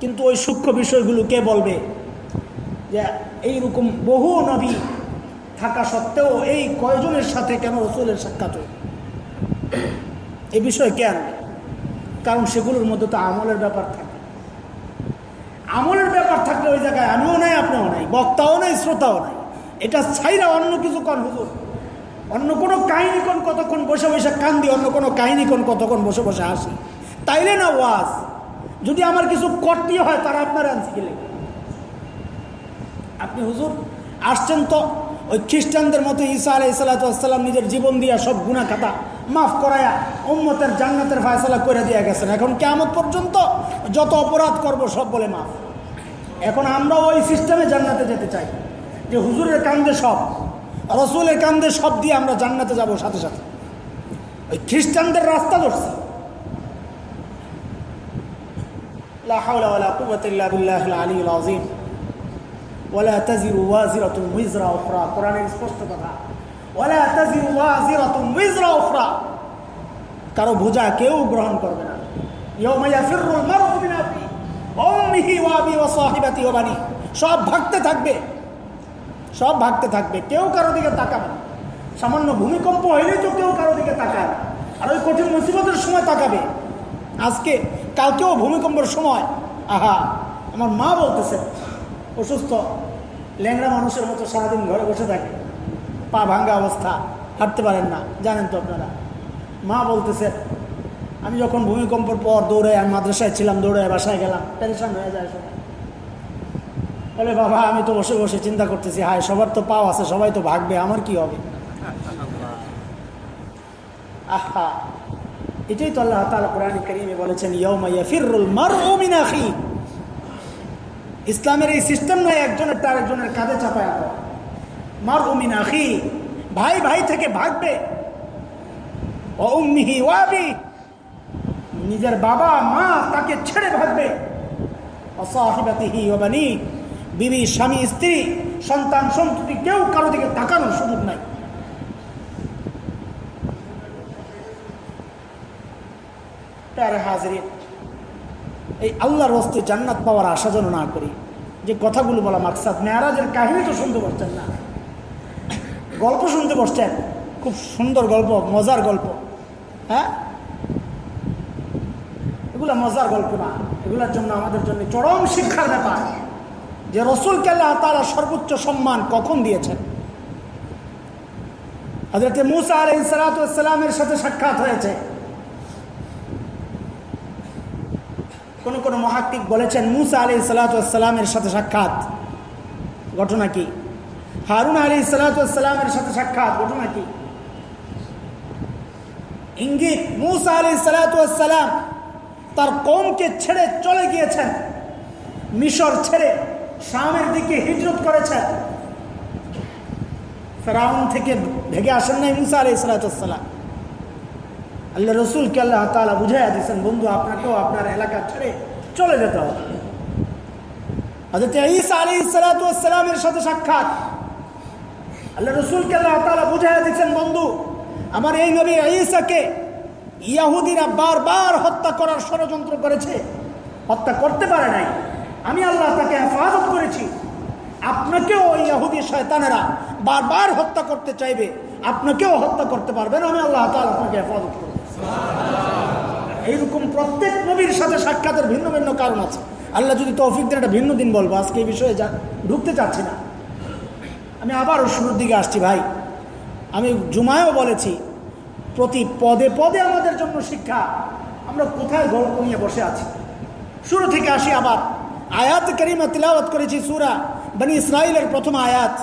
কিন্তু ওই সূক্ষ্ম বিষয়গুলো কে বলবে? যে এইরকম বহু নবী থাকা সত্ত্বেও এই কয়জনের সাথে কেন রসুলের সাক্ষাৎ হয়? এ বিষয়ে কেন কারণ সেগুলোর মধ্যে তো আমলের ব্যাপার থাকে। আমলের ব্যাপার থাকলে ওই জায়গায় আমিও নাই, আপনিও নাই, বক্তাও নাই, শ্রোতাও নাই। এটা ছাইরা অন্য কিছু কন হুজুর। অন্য কোনো কাহিনী কোন কতক্ষণ বসে বসে কান্দি, অন্য কোনো কাহিনী কোন কতক্ষণ বসে বসে হাসি। তাইলে না ওয়াজ। যদি আমার কিছু করতে হয়, তারা আপনার আনছি গেলে আপনি হুজুর, আসছেন তো ওই খ্রিস্টানদের মতো ঈসা আলাই সাল্লাতাম নিজের জীবন দিয়া সব গুণা খাতা মাফ করায়া উম্মতের জান্নাতের ফায়সলা করে দিয়ে গেছেন। এখন কেমন পর্যন্ত যত অপরাধ করব সব বলে মাফ। এখন আমরা ওই সিস্টেমে জান্নাতে যেতে চাই যে হুজুরের কান্দে সব, রসুলের কান্দে সব দিয়ে আমরা জান্নাতে যাব সাথে সাথে। ওই খ্রিস্টানদের রাস্তা ধরছে। স্পষ্ট কথা। কারও বোঝা কেউ গ্রহণ করবে না। ওয়া সব ভাগতে থাকবে। সব ভাগতে থাকবে। কেউ কারও দিকে তাকাবে সামান্য ভূমিকম্প হইলেই তো কেউ কারও দিকে তাকায় আর ওই কঠিন মুসিবতের সময় তাকাবে। আজকে কালকেও ভূমিকম্পের সময়। আহা, আমার মা বলতেছে, অসুস্থ, ল্যাংড়া মানুষের মতো সারাদিন ঘরে বসে থাকে। পা ভাঙ্গা অবস্থা, হাঁটতে পারেন না, জানেন তো আপনারা। মা বলতেছে, আমি যখন ভূমিকম্পের পর দৌড়ে আমি মাদ্রাসায় ছিলাম, দৌড়ে বাসায় গেলাম টেনশন হয়ে যায় সবাই। বলে, বাবা, আমি তো বসে বসে চিন্তা করতেছি, হায়, সবার তো পাও আছে, সবাই তো ভাগবে, আমার কি হবে? আহা। এটাই তো আল্লাহ তালা কোরআন করিমে বলেছেন ইসলামের এই সিস্টেম নয়, একজনের তার একজনের কাঁধে চাপায় মার ওমিনাখি ভাই ভাই থেকে ভাগবে। অমিহি ওয়াবি নিজের বাবা, মা তাকে ছেড়ে ভাগবে। অসাহিবাতিহি ওবানি বিবি, স্বামী, স্ত্রী, সন্তান, সন্ততি কেউ কারও দিকে তাকানোর সুযোগ নাই। হাজির এই আল্লাহর বস্তে জান্নাত পাওয়ার আশা যেন না করি, যে কথাগুলো বলা মাকসাদ, মেয়ারাজের কাহিনী তো শুনতে পারছেন না। গল্প শুনতে বসছেন। খুব সুন্দর গল্প, মজার গল্প। হ্যাঁ? এগুলা মজার গল্প না। এগুলোর জন্য আমাদের জন্য চরম শিক্ষার ব্যাপার। যে রসুলকে আল্লাহ তারা সর্বোচ্চ সম্মান কখন দিয়েছেন? হাজরতে মুসা আলহ সালাতামের সাথে সাক্ষাৎ হয়েছে। কোন কোন মহাত্মিক বলেছেন, মুসা আলী সালাতামের সাথে সাক্ষাৎ। ঘটনা কি? হারুন আলী সালাতামের সাথে সাক্ষাৎ, ঘটনা কি? ইঙ্গিত, মুসা আলী সালাতাম তার কমকে ছেড়ে চলে গিয়েছেন। মিশর ছেড়ে শামের দিকে হিজরত করেছেন। ফেরাউন থেকে ভেগে আসেন নাই মুসা আলী সালাতাম আল্লাহ রসুলকে আল্লাহ তালা বুঝাইয়া দিয়েছেন, বন্ধু, আপনাকেও আপনার এলাকা ছেড়ে চলে যেতে হবে। হজরত ঈসা আলী সালাতামের সাথে সাক্ষাৎ আল্লাহ রসুলকে আল্লাহ তালা বুঝাইয়া দিচ্ছেন, বন্ধু, আমার এই নবী ঈসাকে ইয়াহুদিরা বারবার হত্যা করার ষড়যন্ত্র করেছে, হত্যা করতে পারে নাই। আমি আল্লাহ তাকে হেফাজত করেছি। আপনাকেও ইয়াহুদি শয়তানেরা বারবার হত্যা করতে চাইবে। আপনাকেও হত্যা করতে পারবেন আমি আল্লাহ তালা আপনাকে হেফাজত করব। এইরকম প্রত্যেক নবীর সাথে সাক্ষাতের ভিন্ন ভিন্ন কারণ আছে। আল্লাহ যদি তৌফিক দেন, একটা ভিন্ন দিন বলব। আজকে এই বিষয়ে যা ঢুকতে চাচ্ছি না। আমি আবারও শুরুর দিকে আসছি ভাই আমি জুমায়ও বলেছি প্রতি পদে পদে আমাদের জন্য শিক্ষা আমরা কোথায় গল্প নিয়ে বসে আছি শুরু থেকে আসি আবার আয়াত করিমা তিলাওয়াত করেছি সুরা বনি ইসরায়েলের প্রথম আয়াত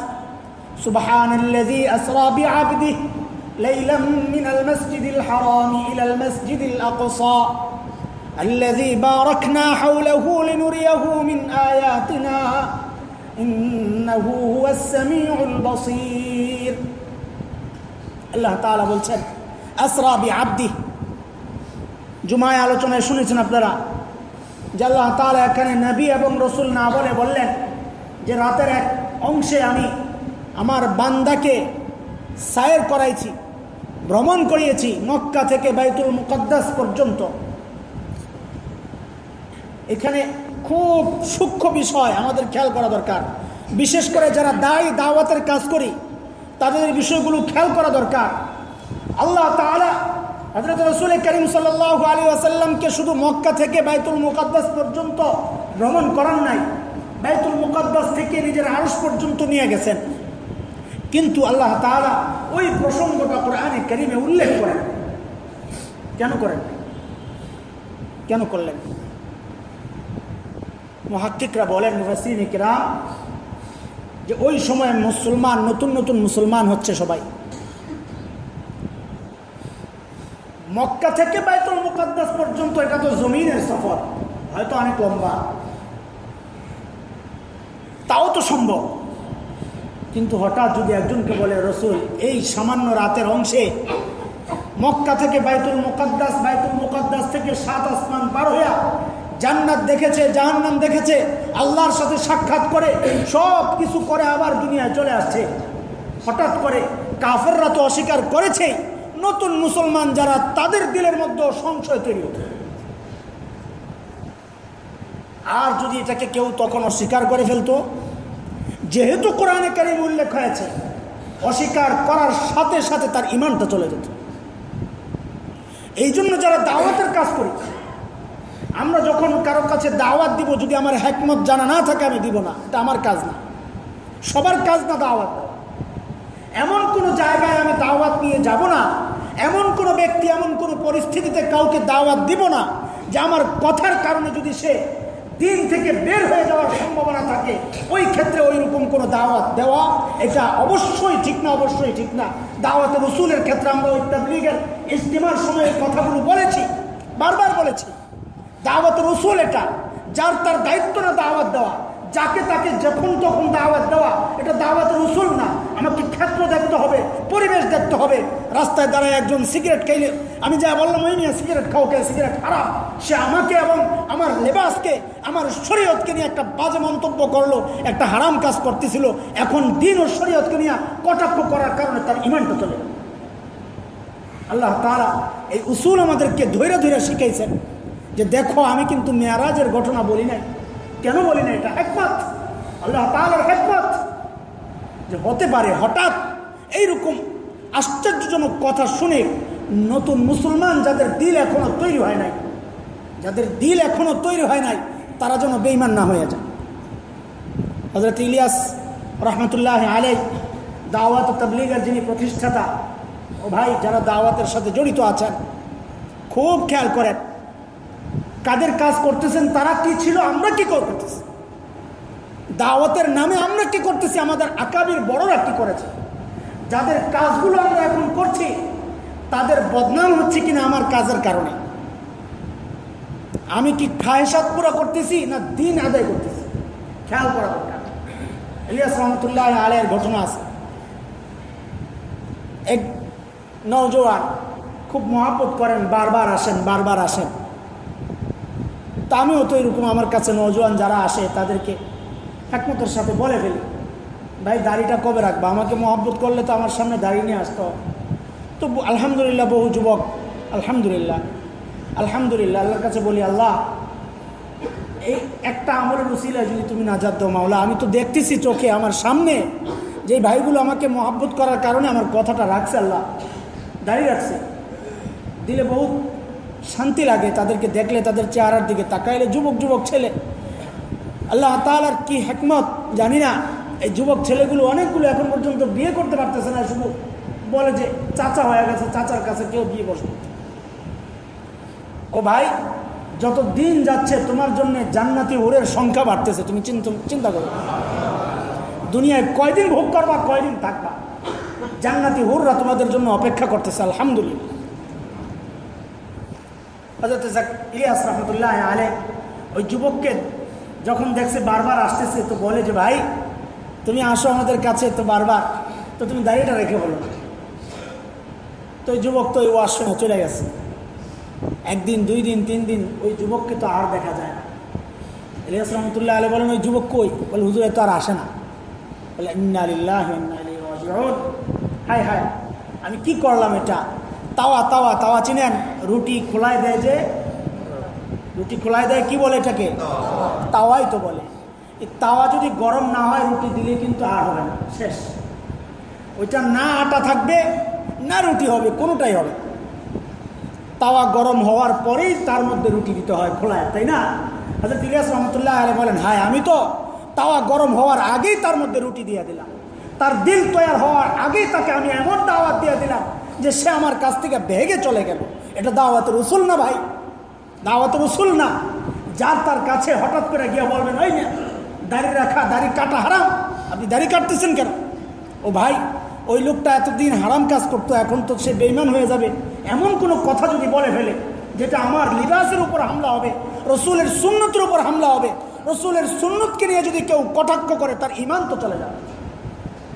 সুবহানাল্লাযী আসরা বিআবদিহি ليلا من المسجد الحرام إلى المسجد الأقصى الذي باركنا حوله لنريه من آياتنا আল্লাহ তালা বলছেন, আসরা বি আব্দি জুমায় আলোচনায় শুনেছেন আপনারা, যে আল্লাহ তালা এখানে নবী এবং রসুল না বলে বললেন যে রাতের এক অংশে আমি আমার বান্দাকে সায়ের করাইছি, ভ্রমণ করিয়েছি মক্কা থেকে বাইতুল মুকদ্দাস পর্যন্ত। এখানে খুব সূক্ষ্ম বিষয় আমাদের খেয়াল করা দরকার। বিশেষ করে যারা দায়ী দাওয়াতের কাজ করি, তাদের বিষয়গুলো খেয়াল করা দরকার। আল্লাহ হজরত রসুল করিম সাল্লাহ আলী আসাল্লামকে শুধু মক্কা থেকে বাইতুল মুকদ্দাস পর্যন্ত ভ্রমণ করার নাই, বাইতুল মুকদ্দাস থেকে নিজের আড়স পর্যন্ত নিয়ে গেছেন। কিন্তু আল্লাহ তাআলা ওই প্রসঙ্গটা কোরআনে করিমে উল্লেখ করেন। কেন করেন কেন করলেন? মহাক্কিকরা বলেন মুফাসিন ইকরাম যে ওই সময়ে মুসলমান, নতুন নতুন মুসলমান হচ্ছে সবাই। মক্কা থেকে বাইতুল মুকাদ্দাস পর্যন্ত এটা তো জমিনের সফর, হয়তো অনেক লম্বা। তাও তো সম্ভব। কিন্তু হঠাৎ যদি একজনকে বলে, রসুল, এই সামান্য রাতের অংশে মক্কা থেকে বাইতুল মুকাদ্দাস বাইতুল মুকাদ্দাস থেকে সাত আসমান পার হইয়া জান্নাত দেখেছে, জাহান্নাম দেখেছে, আল্লাহর সাথে সাক্ষাৎ করে, সব কিছু করে আবার দুনিয়ায় চলে আসছে। হঠাৎ করে কাফেররা তো অস্বীকার করেছে, নতুন মুসলমান যারা তাদের দিলের মধ্যে সংশয় তৈরি হতো। আর যদি এটাকে কেউ তখন অস্বীকার করে ফেলতো, যেহেতু কোরআনে কারিম উল্লেখ হয়েছে, অস্বীকার করার সাথে সাথে তার ইমানটা চলে যেত। এই জন্য যারা দাওয়াতের কাজ করি আমরা যখন কারও কাছে দাওয়াত দিব, যদি আমার হ্যাকমত জানা না থাকে, আমি দিব না। এটা আমার কাজ না। সবার কাজ না দাওয়াত। এমন কোনো জায়গায় আমি দাওয়াত নিয়ে যাব না। এমন কোনো ব্যক্তি, এমন কোনো পরিস্থিতিতে কাউকে দাওয়াত দিব না, যে আমার কথার কারণে যদি সে দিন থেকে বের হয়ে যাওয়ার সম্ভাবনা থাকে, ওই ক্ষেত্রে ওই রকম কোনো দাওয়াত দেওয়া, এটা অবশ্যই ঠিক না, অবশ্যই ঠিক না। দাওয়াতের রসুলের ক্ষেত্রে আমরা ওই তাবলিগের ইস্তেমার সময়ের কথাগুলো বলেছি, বারবার বলেছি। দাওয়াত রসুল এটা। যার তার দায়িত্ব না দাওয়াত দেওয়া। যাকে তাকে যখন তখন দাওয়াত দেওয়া, এটা দাওয়াত রসুল না। আমাকে ক্ষেত্র দেখতে হবে, পরিবেশ দেখতে হবে। রাস্তায় দাঁড়ায় একজন সিগারেট খাইলে আমি যা বললাম, ওই নিয়ে সিগারেট খাও কে সিগারেট খারাপ সে আমাকে এবং আমার লেবাসকে, আমার শরীয়তকে নিয়ে একটা বাজে মন্তব্য করল, একটা হারাম কাজ করতেছিল। এখন দিন ও শরীয়তকে নিয়ে কটাক্ষ করার কারণে তার ইমানটা চলে আল্লাহ তারা এই উসুল আমাদেরকে ধৈর্য ধৈর্য শিখাইছেন। যে দেখো, আমি কিন্তু মেয়ারাজের ঘটনা বলি নাই। কেন বলি না এটা একমত আল্লাহ তালার একমত যে হতে পারে হঠাৎ এইরকম আশ্চর্যজনক কথা শুনে নতুন মুসলমান যাদের দিল এখনও তৈরি হয় নাই, যাদের দিল এখনও তৈরি হয় নাই, তারা যেন বেইমান না হয়ে যায়। হজরত ইলিয়াস রহমতুল্লাহ আলাই দাওয়াত তবলিগের যিনি প্রতিষ্ঠাতা, ও ভাই যারা দাওয়াতের সাথে জড়িত আছেন, খুব খেয়াল করেন কাদের কাজ করতেছেন, তারা কি ছিল, আমরা কি করতেছি? দাওয়াতের নামে আমরা কি করতেছি, আমাদের আকাবির বড়রা কি করেছে? যাদের কাজগুলো আমরা এখন করছি, তাদের বদনাম হচ্ছে কিনা আমার কাজের কারণে? আমি কি খায়সাত পুরা করতেছি, না দিন আদায় করতেছি? খেয়াল করা দরকার। ইলিয়াস রহমতুল্লাহ আলের ঘটনা আছে। এক নৌজওয়ান খুব মহাব্বত করেন, বারবার আসেন বারবার আসেন। তা আমিও তো এরকম আমার কাছে নজওয়ান যারা আসে, তাদেরকে একমতের সাথে বলে ফেলি, ভাই, দাড়িটা কবে রাখবা? আমাকে মহব্বত করলে তো আমার সামনে দাড়ি নিয়ে আসতো। তো আলহামদুলিল্লাহ, বহু যুবক, আলহামদুলিল্লাহ আলহামদুলিল্লাহ, আল্লাহর কাছে বলি, আল্লাহ, এই একটা আমলের উসিলায় যদি তুমি নাজাদ দাও মাওলা, আমি তো দেখতেছি চোখে আমার সামনে যে ভাইগুলো আমাকে মহাব্বত করার কারণে আমার কথাটা রাখছে, আল্লাহ দাঁড়িয়ে রাখছে। দিলে বহুত শান্তি লাগে, তাদেরকে দেখলে তাদের চেহারার দিকে তাকাইলে যুবক যুবক ছেলে। আল্লাহ তালার কি হেকমত জানি না। এই যুবক ছেলেগুলো অনেকগুলো এখন পর্যন্ত বিয়ে করতে পারতেছে না, শুধু বলে যে চাচা হয়ে গেছে, চাচার কাছে কেউ বিয়ে বসবে। ও ভাই, যত দিন যাচ্ছে তোমার জন্য জান্নাতি ওরের সংখ্যা বাড়তেছে, তুমি চিন্তা করো। দুনিয়ায় কয়দিন ভোগ করবা, কয়দিন থাকবা। জান্নাতি হুররা তোমাদের জন্য অপেক্ষা করতেছে, আলহামদুলিল্লাহ। হজরত ইলিয়াস রহমতুল্লাহ আলে ওই যুবককে যখন দেখছে বারবার আসতেছে, তো বলে যে, ভাই, তুমি আসো আমাদের কাছে তো বারবার, তো তুমি দাঁড়িয়েটা রেখে বলো। তো ওই যুবক তো ওই ওয়াশ শুনে চলে গেছে। একদিন, দুই দিন, তিন দিন ওই যুবককে তো আর দেখা যায় না। ইলিয়াস রহমতুল্লাহ আলী বলেন, ওই যুবক কই? বলে, হুজুর তো আর আসে না। বলে ইন্নালিল্লাহ হাই হাই আমি কি করলাম এটা? তাওয়া তাওয়া তাওয়া চিনেন? রুটি খোলায় দেয় যে, রুটি খোলায় দেয় কি বলে এটাকে? তাওয়াই তো বলে। এই তাওয়া যদি গরম না হয়, রুটি দিলে কিন্তু আর হবে না। শেষ। ওইটা না আটা থাকবে, না রুটি হবে, কোনোটাই হবে। তাওয়া গরম হওয়ার পরেই তার মধ্যে রুটি দিতে হয় খোলায়, তাই না? হাজরত ইলিয়াস রহমতুল্লাহ আলী বলেন, হায়, আমি তো তাওয়া গরম হওয়ার আগেই তার মধ্যে রুটি দিয়ে দিলাম। তার দিল তৈয়ার হওয়ার আগেই তাকে আমি এমন দাওয়াত দিয়ে দিলাম যে সে আমার কাছ থেকে ভেগে চলে গেল। এটা দাওয়াতের উসুল না ভাই? দাওয়াতের উসুল না। যার তার কাছে হঠাৎ করে গিয়ে বলবেন ওই না, দাড়ি রাখা, দাড়ি কাটা হারাম। আপনি দাড়ি কাটতেছেন কেন? ও ভাই, ওই লোকটা এতদিন হারাম কাজ করতো, এখন তো সে বেইমান হয়ে যাবে। এমন কোনো কথা যদি বলে ফেলে, যেটা আমার লিবাসের উপর হামলা হবে, রসুলের সুন্নতের উপর হামলা হবে, রসুলের সুন্নতকে নিয়ে যদি কেউ কটাক্ষ করে, তার ইমান তো চলে যাবে।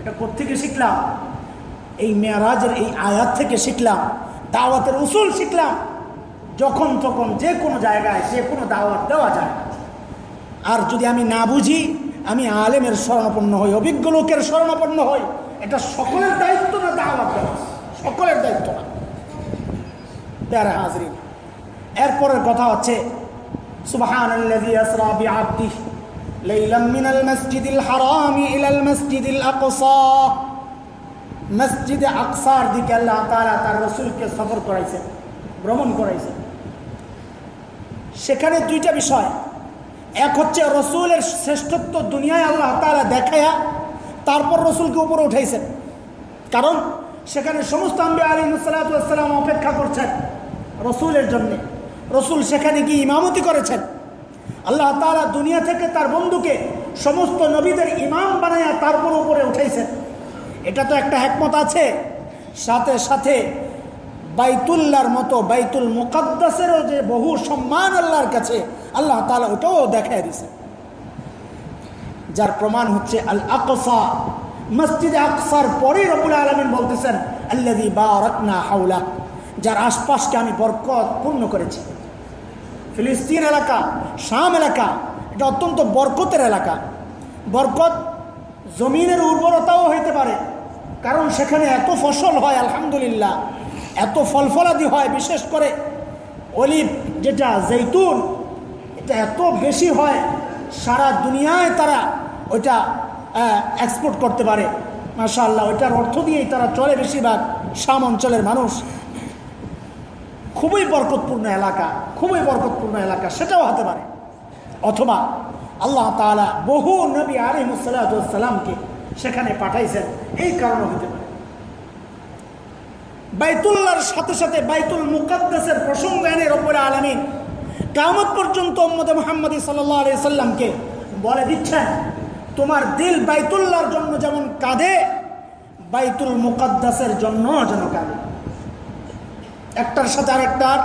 এটা কোথেকে শিখলাম? এই মেয়ারাজের এই আয়াত থেকে শিখলাম, দাওয়াতের উসুল শিখলাম, যখন তখন যে কোনো জায়গায় যে কোনো দাওয়াত দেওয়া যায়। আর যদি আমি না বুঝি, আমি আলেমের স্মরণাপন্ন হই, অভিজ্ঞ লোকের স্মরণাপন্ন হই, এটা সকলের দায়িত্ব না দাওয়াত দেওয়া? সকলের দায়িত্ব না। প্যারা হাজরিন, এরপরের কথা হচ্ছে আকসা। মসজিদে আকসার দিকে আল্লাহ তাআলা তার রসুলকে সফর করাইছেন ভ্রমণ করাইছেন সেখানে দুইটা বিষয়। এক হচ্ছে রসুলের শ্রেষ্ঠত্ব দুনিয়ায় আল্লাহ তাআলা দেখায়া তারপর রসুলকে উপরে উঠাইছেন। কারণ সেখানে সমস্ত আম্বে আলী সালাতাম অপেক্ষা করছেন রসুলের জন্যে। রসুল সেখানে গিয়ে ইমামতি করেছেন। আল্লাহ তালা দুনিয়া থেকে তার বন্ধুকে সমস্ত নবীদের ইমাম বানাইয়া তারপর উপরে উঠাইছেন। এটা তো একটা একমত আছে। সাথে সাথে বাইতুল্লার মতো বাইতুল মুকাদ্দাসেরও যে বহু সম্মান আল্লাহর কাছে, আল্লাহ তালা ওটাও দেখায় দিছে যার প্রমাণ হচ্ছে আল আকসা মসজিদে আকসার পরেই রবুল আলমিন বলতেছেন আল্লাদি বা রকনা হাউলা যার আশপাশকে আমি বরকত পূর্ণ করেছি। ফিলিস্তিন এলাকা, শাম এলাকা, এটা অত্যন্ত বরকতের এলাকা। বরকত জমিনের উর্বরতাও হইতে পারে। কারণ সেখানে এত ফসল হয়, আলহামদুলিল্লাহ। এত ফলফলাদি হয়, বিশেষ করে অলিভ, যেটা জৈতুন, এটা এত বেশি হয়, সারা দুনিয়ায় তারা ওইটা এক্সপোর্ট করতে পারে। মাশা আল্লাহ ওইটার অর্থ দিয়েই তারা চলে বেশিরভাগ শাম অঞ্চলের মানুষ। খুবই বরকতপূর্ণ এলাকা, খুবই বরকতপূর্ণ এলাকা, সেটাও হতে পারে। অথবা আল্লাহ তালা বহু নবী আলিমুসাল্লামকে সেখানে পাঠাইছেন। এই কারণে হতে পারে। বাইতুল্লাহর সাথে সাথে বাইতুল মুকাদ্দাসের প্রসঙ্গ এনে রব্বুল আলমিন কামত পর্যন্ত মোহাম্মদ মোহাম্মদ সাল্লাহ আলি সাল্লামকে বলে দিচ্ছেন, তোমার দিল বাইতুল্লাহর জন্য যেমন কাঁদে, বাইতুল মুকাদ্দাসের জন্য যেন কাঁদে। একটার সাথে আরেকটার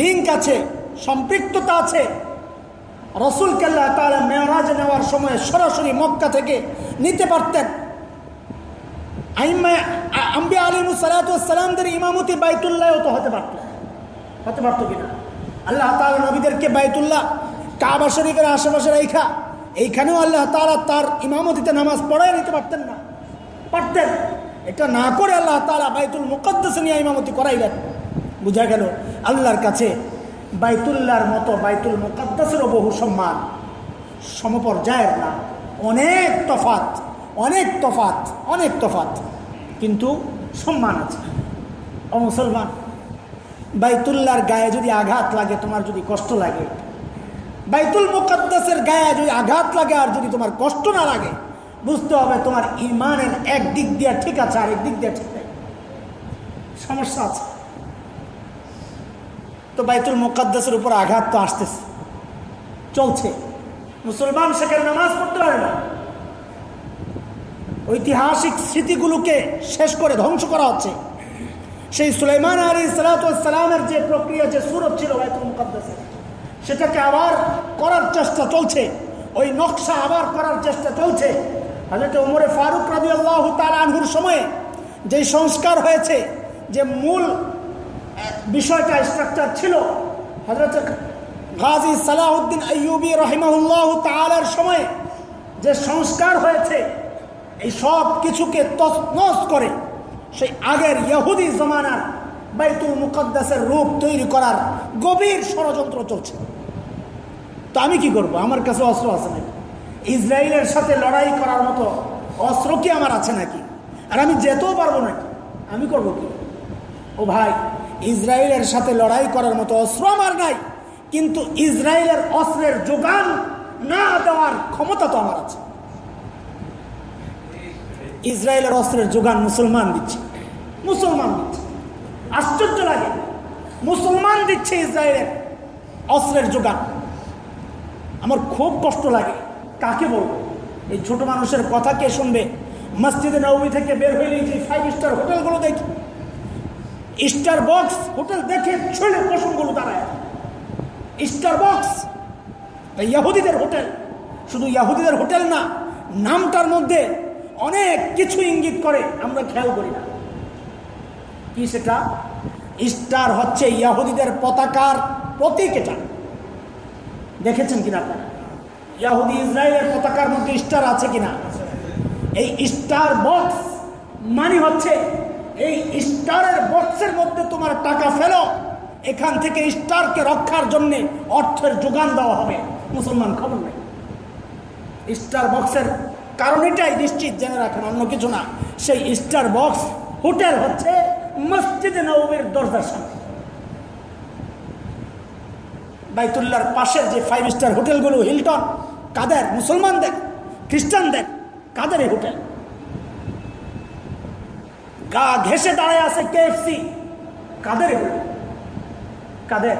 লিঙ্ক আছে, সম্পৃক্ততা আছে। রসুল কেল্লা তারা মেয়রাজ নেওয়ার সময় সরাসরি মক্কা থেকে নিতে পারতেন। আম্বি আলিম সালাতামদের ইমামতি বাইতুল্লাহ তো হতে পারত। হতে পারতো কিনা? আল্লাহ তালা নবীদেরকে বাইতুল্লাহ কাবা শরীফের আশেপাশে রেখা এইখানেও আল্লাহ তালা তার ইমামতিতে নামাজ পড়ায় নিতে পারতেন না। পারতেন। এটা না করে আল্লাহ তালা বাইতুল মুকদ্দাস নিয়ে ইমামতি করাইলেন। বুঝা গেল আল্লাহর কাছে বাইতুল্লাহর মতো, বাইতুল মুকদ্দাসেরও বহু সম্মান। সমপর্যায়ের না। অনেক তফাত অনেক তফাত অনেক তফাত। কিন্তু সম্মান আছে। ও মুসলমান, বাইতুল্লাহর গায়ে যদি আঘাত লাগে, তোমার যদি কষ্ট লাগে। বাইতুল মুকদ্দাসের গায়ে যদি আঘাত লাগে আর যদি তোমার কষ্ট না লাগে, বুঝতে হবে তোমার ইমানের এক দিক দিয়ে ঠিক আছে, আরেক দিক দিয়ে ঠিক নেই। সমস্যা আছে। তো বাইতুল মুকাদ্দাসের উপর আঘাত তো আসতেছে। চলছে। মুসলমান সেখানে নামাজ পড়তে পারে না। ঐতিহাসিক স্মৃতিগুলোকে শেষ করে ধ্বংস করা হচ্ছে। সেই সুলাইমান আলী সালাতামের যে প্রক্রিয়া, যে সুরত ছিল বাইতুল মুকাদ্দাসের, সেটাকে আবার করার চেষ্টা চলছে। ওই নকশা আবার করার চেষ্টা চলছে। হাজরত উমরে ফারুক রাজি আল্লাহ তার আনহুর সময়ে যে সংস্কার হয়েছে, যে মূল বিষয়টা স্ট্রাকচার ছিল হজরত গাজী সালাহউদ্দিন আইয়ুবি রহিমাহুল্লাহ তালার সময়ে যে সংস্কার হয়েছে, এই সব কিছুকে তসনস করে সেই আগের ইহুদি জমানার বাইতুল মুকদ্দাসের রূপ তৈরি করার গভীর ষড়যন্ত্র চলছে। তো আমি কি করব? আমার কাছে অস্ত্র আছে নাকি? ইসরায়েলের সাথে লড়াই করার মতো অস্ত্র কি আমার আছে নাকি? আর আমি যেতেও পারব নাকি? আমি করব কি? ও ভাই ইসরায়েলের সাথে লড়াই করার মতো অস্ত্র আমার নাই, কিন্তু ইসরায়েলের অস্ত্রের যোগান না দেওয়ার ক্ষমতা তো আমার আছে। ইসরায়েলের অস্ত্রের যোগান মুসলমান দিচ্ছে মুসলমান দিচ্ছে। আশ্চর্য লাগে, মুসলমান দিচ্ছে ইসরায়েলের অস্ত্রের যোগান। আমার খুব কষ্ট লাগে, কাকে বলব? এই ছোট মানুষের কথা কে শুনবে? মসজিদে নবী থেকে বের হয়ে যে ফাইভ স্টার হোটেলগুলো দেখি। স্টার বক্স হোটেল দেখে ছেলে প্রসঙ্গগুলো দাঁড়ায়। স্টার বক্স ইয়াহুদিদের হোটেল শুধু ইয়াহুদিদের হোটেল না, নামটার মধ্যে অনেক কিছু ইঙ্গিত করে, আমরা খেয়াল করি না। কি সেটা? স্টার হচ্ছে ইয়াহুদিদের পতাকার প্রতীক এটা। দেখেছেন কিনা আপনারা? ইয়াহুদি ইসরায়েলের পতাকার মধ্যে স্টার আছে কিনা? এই স্টার বক্স মানে হচ্ছে এই স্টারের বক্সের মধ্যে তোমার টাকা ফেলো। এখান থেকে স্টারকে রক্ষার জন্যে অর্থের যোগান দেওয়া হবে। মুসলমান, খবর নেই। স্টার বক্সের কারণ এটাই নিশ্চিত জেনে রাখেন, অন্য কিছু না। সেই স্টার বক্স, হোটেল হচ্ছে মসজিদে নবীর দরজার সামনে। বাইতুল্লার পাশের যে ফাইভ স্টার হোটেলগুলো, হিলটন, কাদের? মুসলমানদের, খ্রিস্টানদের? কাদের এই হোটেল? গা ঘেসে দাঁড়ায় আছে কেএফসি কাদের কাদের?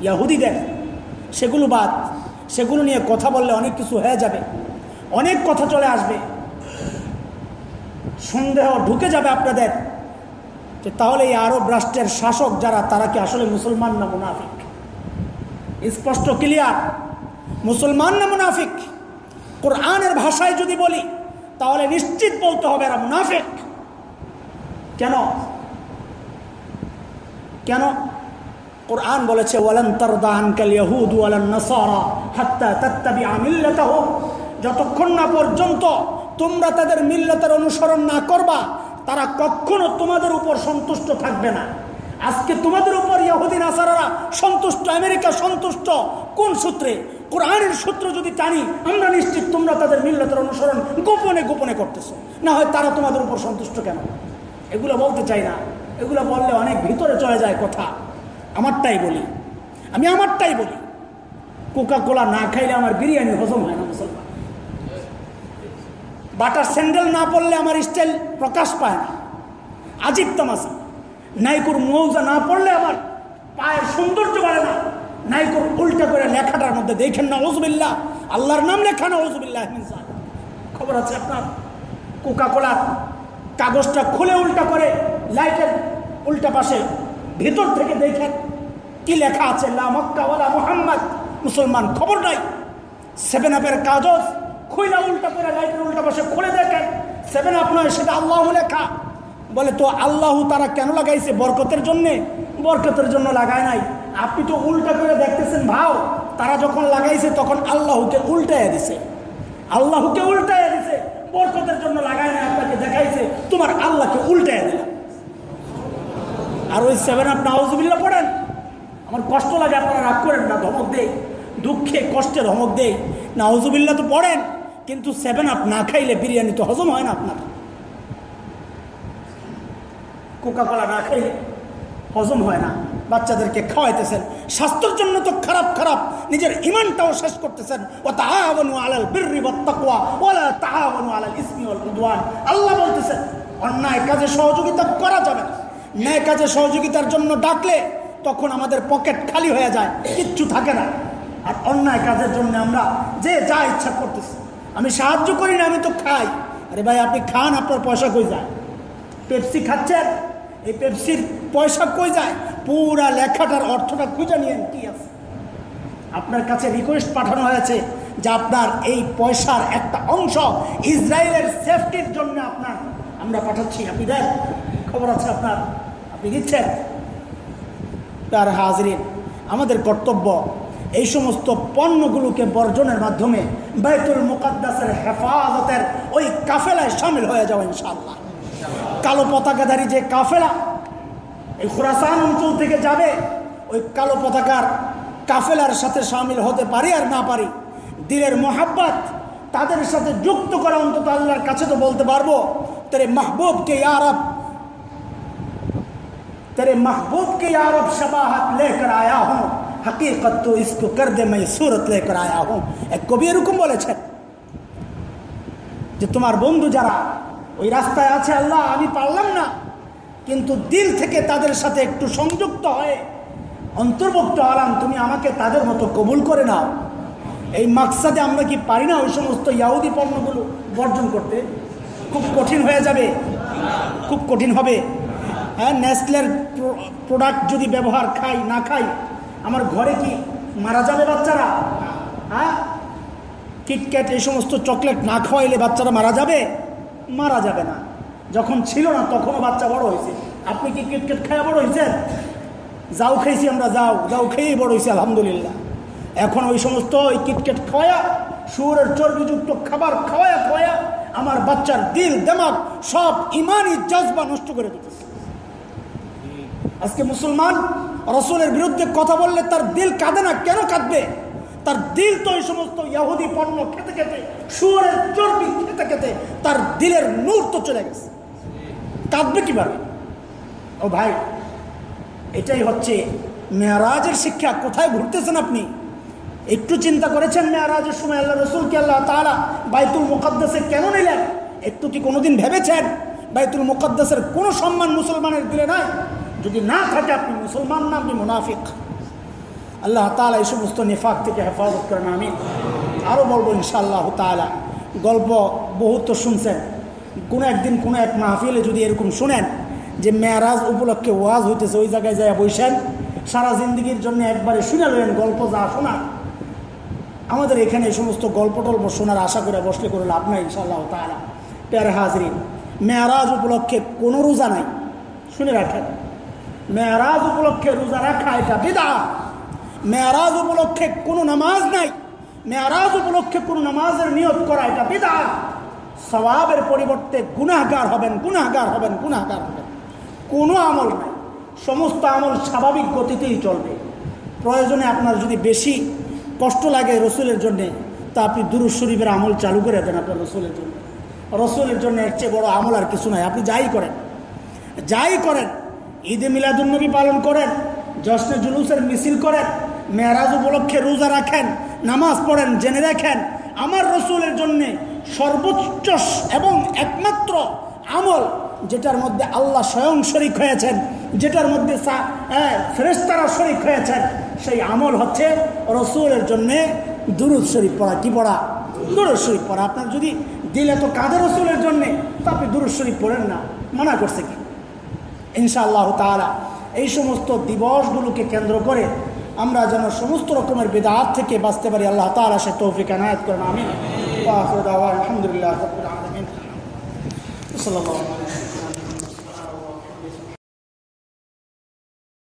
ইয়াহুদিদের। সেগুলো বাদ। সেগুলো নিয়ে কথা বললে অনেক কিছু হয়ে যাবে। অনেক কথা চলে আসবে। সন্দেহ ঢুকে যাবে আপনাদের। যে তাহলে এই আরব রাষ্ট্রের শাসক যারা, তারা কি আসলে মুসলমান না মুনাফিক? স্পষ্ট, ক্লিয়ার। মুসলমান না মুনাফিক? কোরআনের ভাষায় যদি বলি, তাহলে নিশ্চিত বলতে হবে এরা মুনাফিক। কেন? কেন? কোরআন বলেছে যতক্ষণ না পর্যন্ত তোমরা তাদের মিল্লতের অনুসরণ না করবা, তারা কখনো তোমাদের উপর সন্তুষ্ট থাকবে না। আজকে তোমাদের উপর ইয়াহুদিন আসারারা সন্তুষ্ট, আমেরিকা সন্তুষ্ট, কোন সূত্রে? কোরআনের সূত্র যদি টানি, আমরা নিশ্চিত তোমরা তাদের মিল্লতের অনুসরণ গোপনে গোপনে করতেছো। না হয় তারা তোমাদের উপর সন্তুষ্ট কেন? এগুলো বলতে চাই না। এগুলো বললে অনেক ভিতরে চলে যায় কথা। আমারটাই বলি। আমি আমারটাই বলি। কোকা কোলা না খাইলে আমার বিরিয়ানি হজম হয় না মুসলমান। বাটার স্যান্ডেল না পড়লে আমার স্টাইল প্রকাশ পায় না। আজিব তামাশা। নাইকুর মৌজা না পড়লে আমার পায়ের সৌন্দর্য বাড়ে না। নাইকুর উল্টা করে লেখাটার মধ্যে দেখেন না ওজবিল্লা আল্লাহর নাম লেখা না ওজবিল্লাহ খবর আছে আপনার? কোকা কোলার কাগজটা খুলে উল্টা করে লাইটের উল্টা পাশে ভিতর থেকে দেখেন কি লেখা আছে? লা মক্কাওয়ালা মোহাম্মদ। মুসলমান খবর নাই। সেভেন আপের কাগজ খুইলা উল্টা করে লাইটের উল্টা পাশে খুলে দেখেন সেভেন আপ নয়, সেটা আল্লাহ লেখা। বলে, তো আল্লাহ তারা কেন লাগাইছে বরকতের জন্যে? বরকতের জন্য লাগায় নাই। আপনি তো উল্টা করে দেখতেছেন, ভাও। তারা যখন লাগাইছে, তখন আল্লাহকে উল্টাইয়া দিছে। আল্লাহকে উল্টাইয়া দিছে বরকতের জন্য লাগায় না, আপনাকে দেখাইছে, তোমার আল্লাহকে উল্টাইয়া দিলাম। আর ওই সেভেন আপ নাউজবিল্লা পড়েন? আমার কষ্ট লাগে, আপনারা রাগ করেন না, ধমক দেয় দুঃখে কষ্টে ধমক দেয় নাউজুবিল্লা তো পড়েন, কিন্তু সেভেন আপ না খাইলে বিরিয়ানি তো হজম হয় না আপনার। কোকা কোলা না খাইলে হজম হয় না। বাচ্চাদেরকে খাওয়াইতেছেন। স্বাস্থ্যের জন্য তো খারাপ খারাপ। নিজের ইমানটাও শেষ করতেছেন। ও তাহাবনু আলাল ওয়ালা তাহাবনু আলাল ইসমি উদওয়ান। আল্লাহ বলতেছেন, অন্যায় কাজে সহযোগিতা করা যাবে ন্যায় কাজে সহযোগিতার জন্য ডাকলে তখন আমাদের পকেট খালি হয়ে যায়, কিচ্ছু থাকে না। আর অন্যায় কাজের জন্য আমরা যে যা ইচ্ছা করতেছি। আমি সাহায্য করি না, আমি তো খাই। আরে ভাই, আপনি খান, আপনার পয়সা কই যায়? পেপসি খাচ্ছেন? এই পেপসির পয়সা কই যায়? পুরা লেখাটার অর্থটা খুঁজে নিয়েন কি আছে? আপনার কাছে রিকোয়েস্ট পাঠানো হয়েছে যে আপনার এই পয়সার একটা অংশ ইসরায়েলের সেফটির জন্য আপনার, আমরা পাঠাচ্ছি। আপনি দেন, খবর আছে আপনার। আপনি দিচ্ছেন। তার হাজরিন, আমাদের কর্তব্য এই সমস্ত পণ্যগুলোকে বর্জনের মাধ্যমে বাইতুল মুকাদ্দাসের হেফাজতের ওই কাফেলায় সামিল হয়ে যাওয়া ইনশাআল্লাহ। কালো পতাকাধারী যে কাফেলা, এই খুরাসান অঞ্চল থেকে যাবে, ওই কালো পতাকার কাফেলার সাথে সামিল হতে পারি আর না পারি, দিলের মোহাব্বত তাদের সাথে যুক্ত করা অন্তত আল্লাহর কাছে তো বলতে পারব, তেরে মাহবুবকে আরব তেরে মাহবুবকে ইয়ারব শবাহত লেখার আয়া হুম, হকীকত তো ইসকো কর দে মাই সুরত লেকর আয়া হুম। কবি এরকম বলেছেন যে তোমার বন্ধু যারা ওই রাস্তায় আছে আল্লাহ, আমি পারলাম না। কিন্তু দিল থেকে তাদের সাথে একটু সংযুক্ত হয়ে অন্তর্ভুক্ত হলাম, তুমি আমাকে তাদের মতো কবুল করে নাও। এই মাকসাদে আমরা কি পারি না ওই সমস্ত ইয়াহুদি পণ্যগুলো বর্জন করতে? খুব কঠিন হয়ে যাবে। খুব কঠিন হবে। হ্যাঁ নেসলের প্রোডাক্ট যদি ব্যবহার খাই, না খাই, আমার ঘরে কি মারা যাবে বাচ্চারা? হ্যাঁ কিটক্যাট এই সমস্ত চকলেট না খাওয়াইলে বাচ্চারা মারা যাবে? মারা যাবে না। যখন ছিল না, তখনও বাচ্চা বড় হয়েছে। আপনি কি ক্রিকেট খাওয়া বড় হয়েছেন? যাও খেয়েছি আমরা, যাও যাও খেয়েই বড় হয়েছে, আলহামদুলিল্লাহ। এখন ওই সমস্ত ওই কিটকেট খাওয়া, শুয়োরের চর্বিযুক্ত খাবার খাওয়া খাওয়া, আমার বাচ্চার দিল, দেমাগ, সব ইমানই জজবা নষ্ট করে দিতেছে। আজকে মুসলমান রসুলের বিরুদ্ধে কথা বললে তার দিল কাঁদে না? কেন কাঁদবে? তার দিল তো এই সমস্ত ইয়াহুদি পণ্য খেতে খেতে, শুয়োরের চর্বি খেতে খেতে তার দিলের নূর তো চলে গেছে। কাঁদবে কীভাবে? ও ভাই, এটাই হচ্ছে মেয়ারাজের শিক্ষা। কোথায় ঘুরতেছেন আপনি? একটু চিন্তা করেছেন মেয়ারাজের সময় আল্লাহ রসুলকে আল্লাহ তালা বাইতুল মুকদ্দাসে কেন নিলেন? একটু কি কোনোদিন ভেবেছেন? বাইতুল মুকদ্দাসের কোনো সম্মান মুসলমানের দিলে নাই? যদি না থাকে আপনি মুসলমান না, আপনি মুনাফিক। আল্লাহ তালা এই সমস্ত নিফাক থেকে হেফাজত করেন আমি আরও বলব ইনশাআল্লাহ তালা গল্প বহুত তো শুনছেন। কোনো একদিন কোনো এক মাহফিলে যদি এরকম শুনেন যে মেয়ারাজ উপলক্ষে ওয়াজ হইতেছে, ওই জায়গায় যায় বসেন, সারা জিন্দগির জন্য একবারে শুনে লেন গল্প যা শোনা আমাদের এখানে এই সমস্ত গল্প টল্প শোনার আশা করে বসলে করে লাভ নাই ইনশাআল্লাহ তালা প্যার হাজরিন, মেয়ারাজ উপলক্ষে কোনো রোজা নাই। শুনে রাখেন, মেয়ারাজ উপলক্ষে রোজা রাখা এটা বিদা মেয়ারাজ উপলক্ষে কোনো নামাজ নাই। মেয়ারাজ উপলক্ষে কোনো নামাজের নিয়ত করা এটা বিদা সবাবের পরিবর্তে গুনাহগার হবেন গুনাহগার হবেন গুনাহগার হবেন। কোনো আমল নাই। সমস্ত আমল স্বাভাবিক গতিতেই চলবে। প্রয়োজনে আপনার যদি বেশি কষ্ট লাগে রসুলের জন্যে, তা আপনি দুরুজ শরীফের আমল চালু করে দেন আপনার রসুলের জন্য। রসুলের জন্য এর চেয়ে বড় আমল আর কিছু নাই। আপনি যাই করেন যাই করেন, ঈদে মিলাদুলনবী পালন করেন জশ্নে জুলুসের মিছিল করেন, মেয়ারাজ উপলক্ষে রোজা রাখেন, নামাজ পড়েন, জেনে রাখেন আমার রসুলের জন্যে সর্বোচ্চ এবং একমাত্র আমল যেটার মধ্যে আল্লাহ স্বয়ং শরিক হয়েছেন, যেটার মধ্যে ফেরেস্তারা শরিক হয়েছেন, সেই আমল হচ্ছে রসুলের জন্যে দুরুদ শরীফ পড়া। কি পড়া? দুরুদ শরীফ পড়া। আপনার যদি দিলে তো কাদের রসুলের জন্যে, তো আপনি দুরুদ শরীফ পড়েন না। মানা করছে কি? ইনশাআল্লাহ তালা এই সমস্ত দিবসগুলোকে কেন্দ্র করে আমরা যেন সমস্ত রকমের বেদাত থেকে বাঁচতে পারি। আল্লাহ তালা সে তৌফিক আনায়াত করেন আমি আলহামদুলিল্লাহ আলমিন।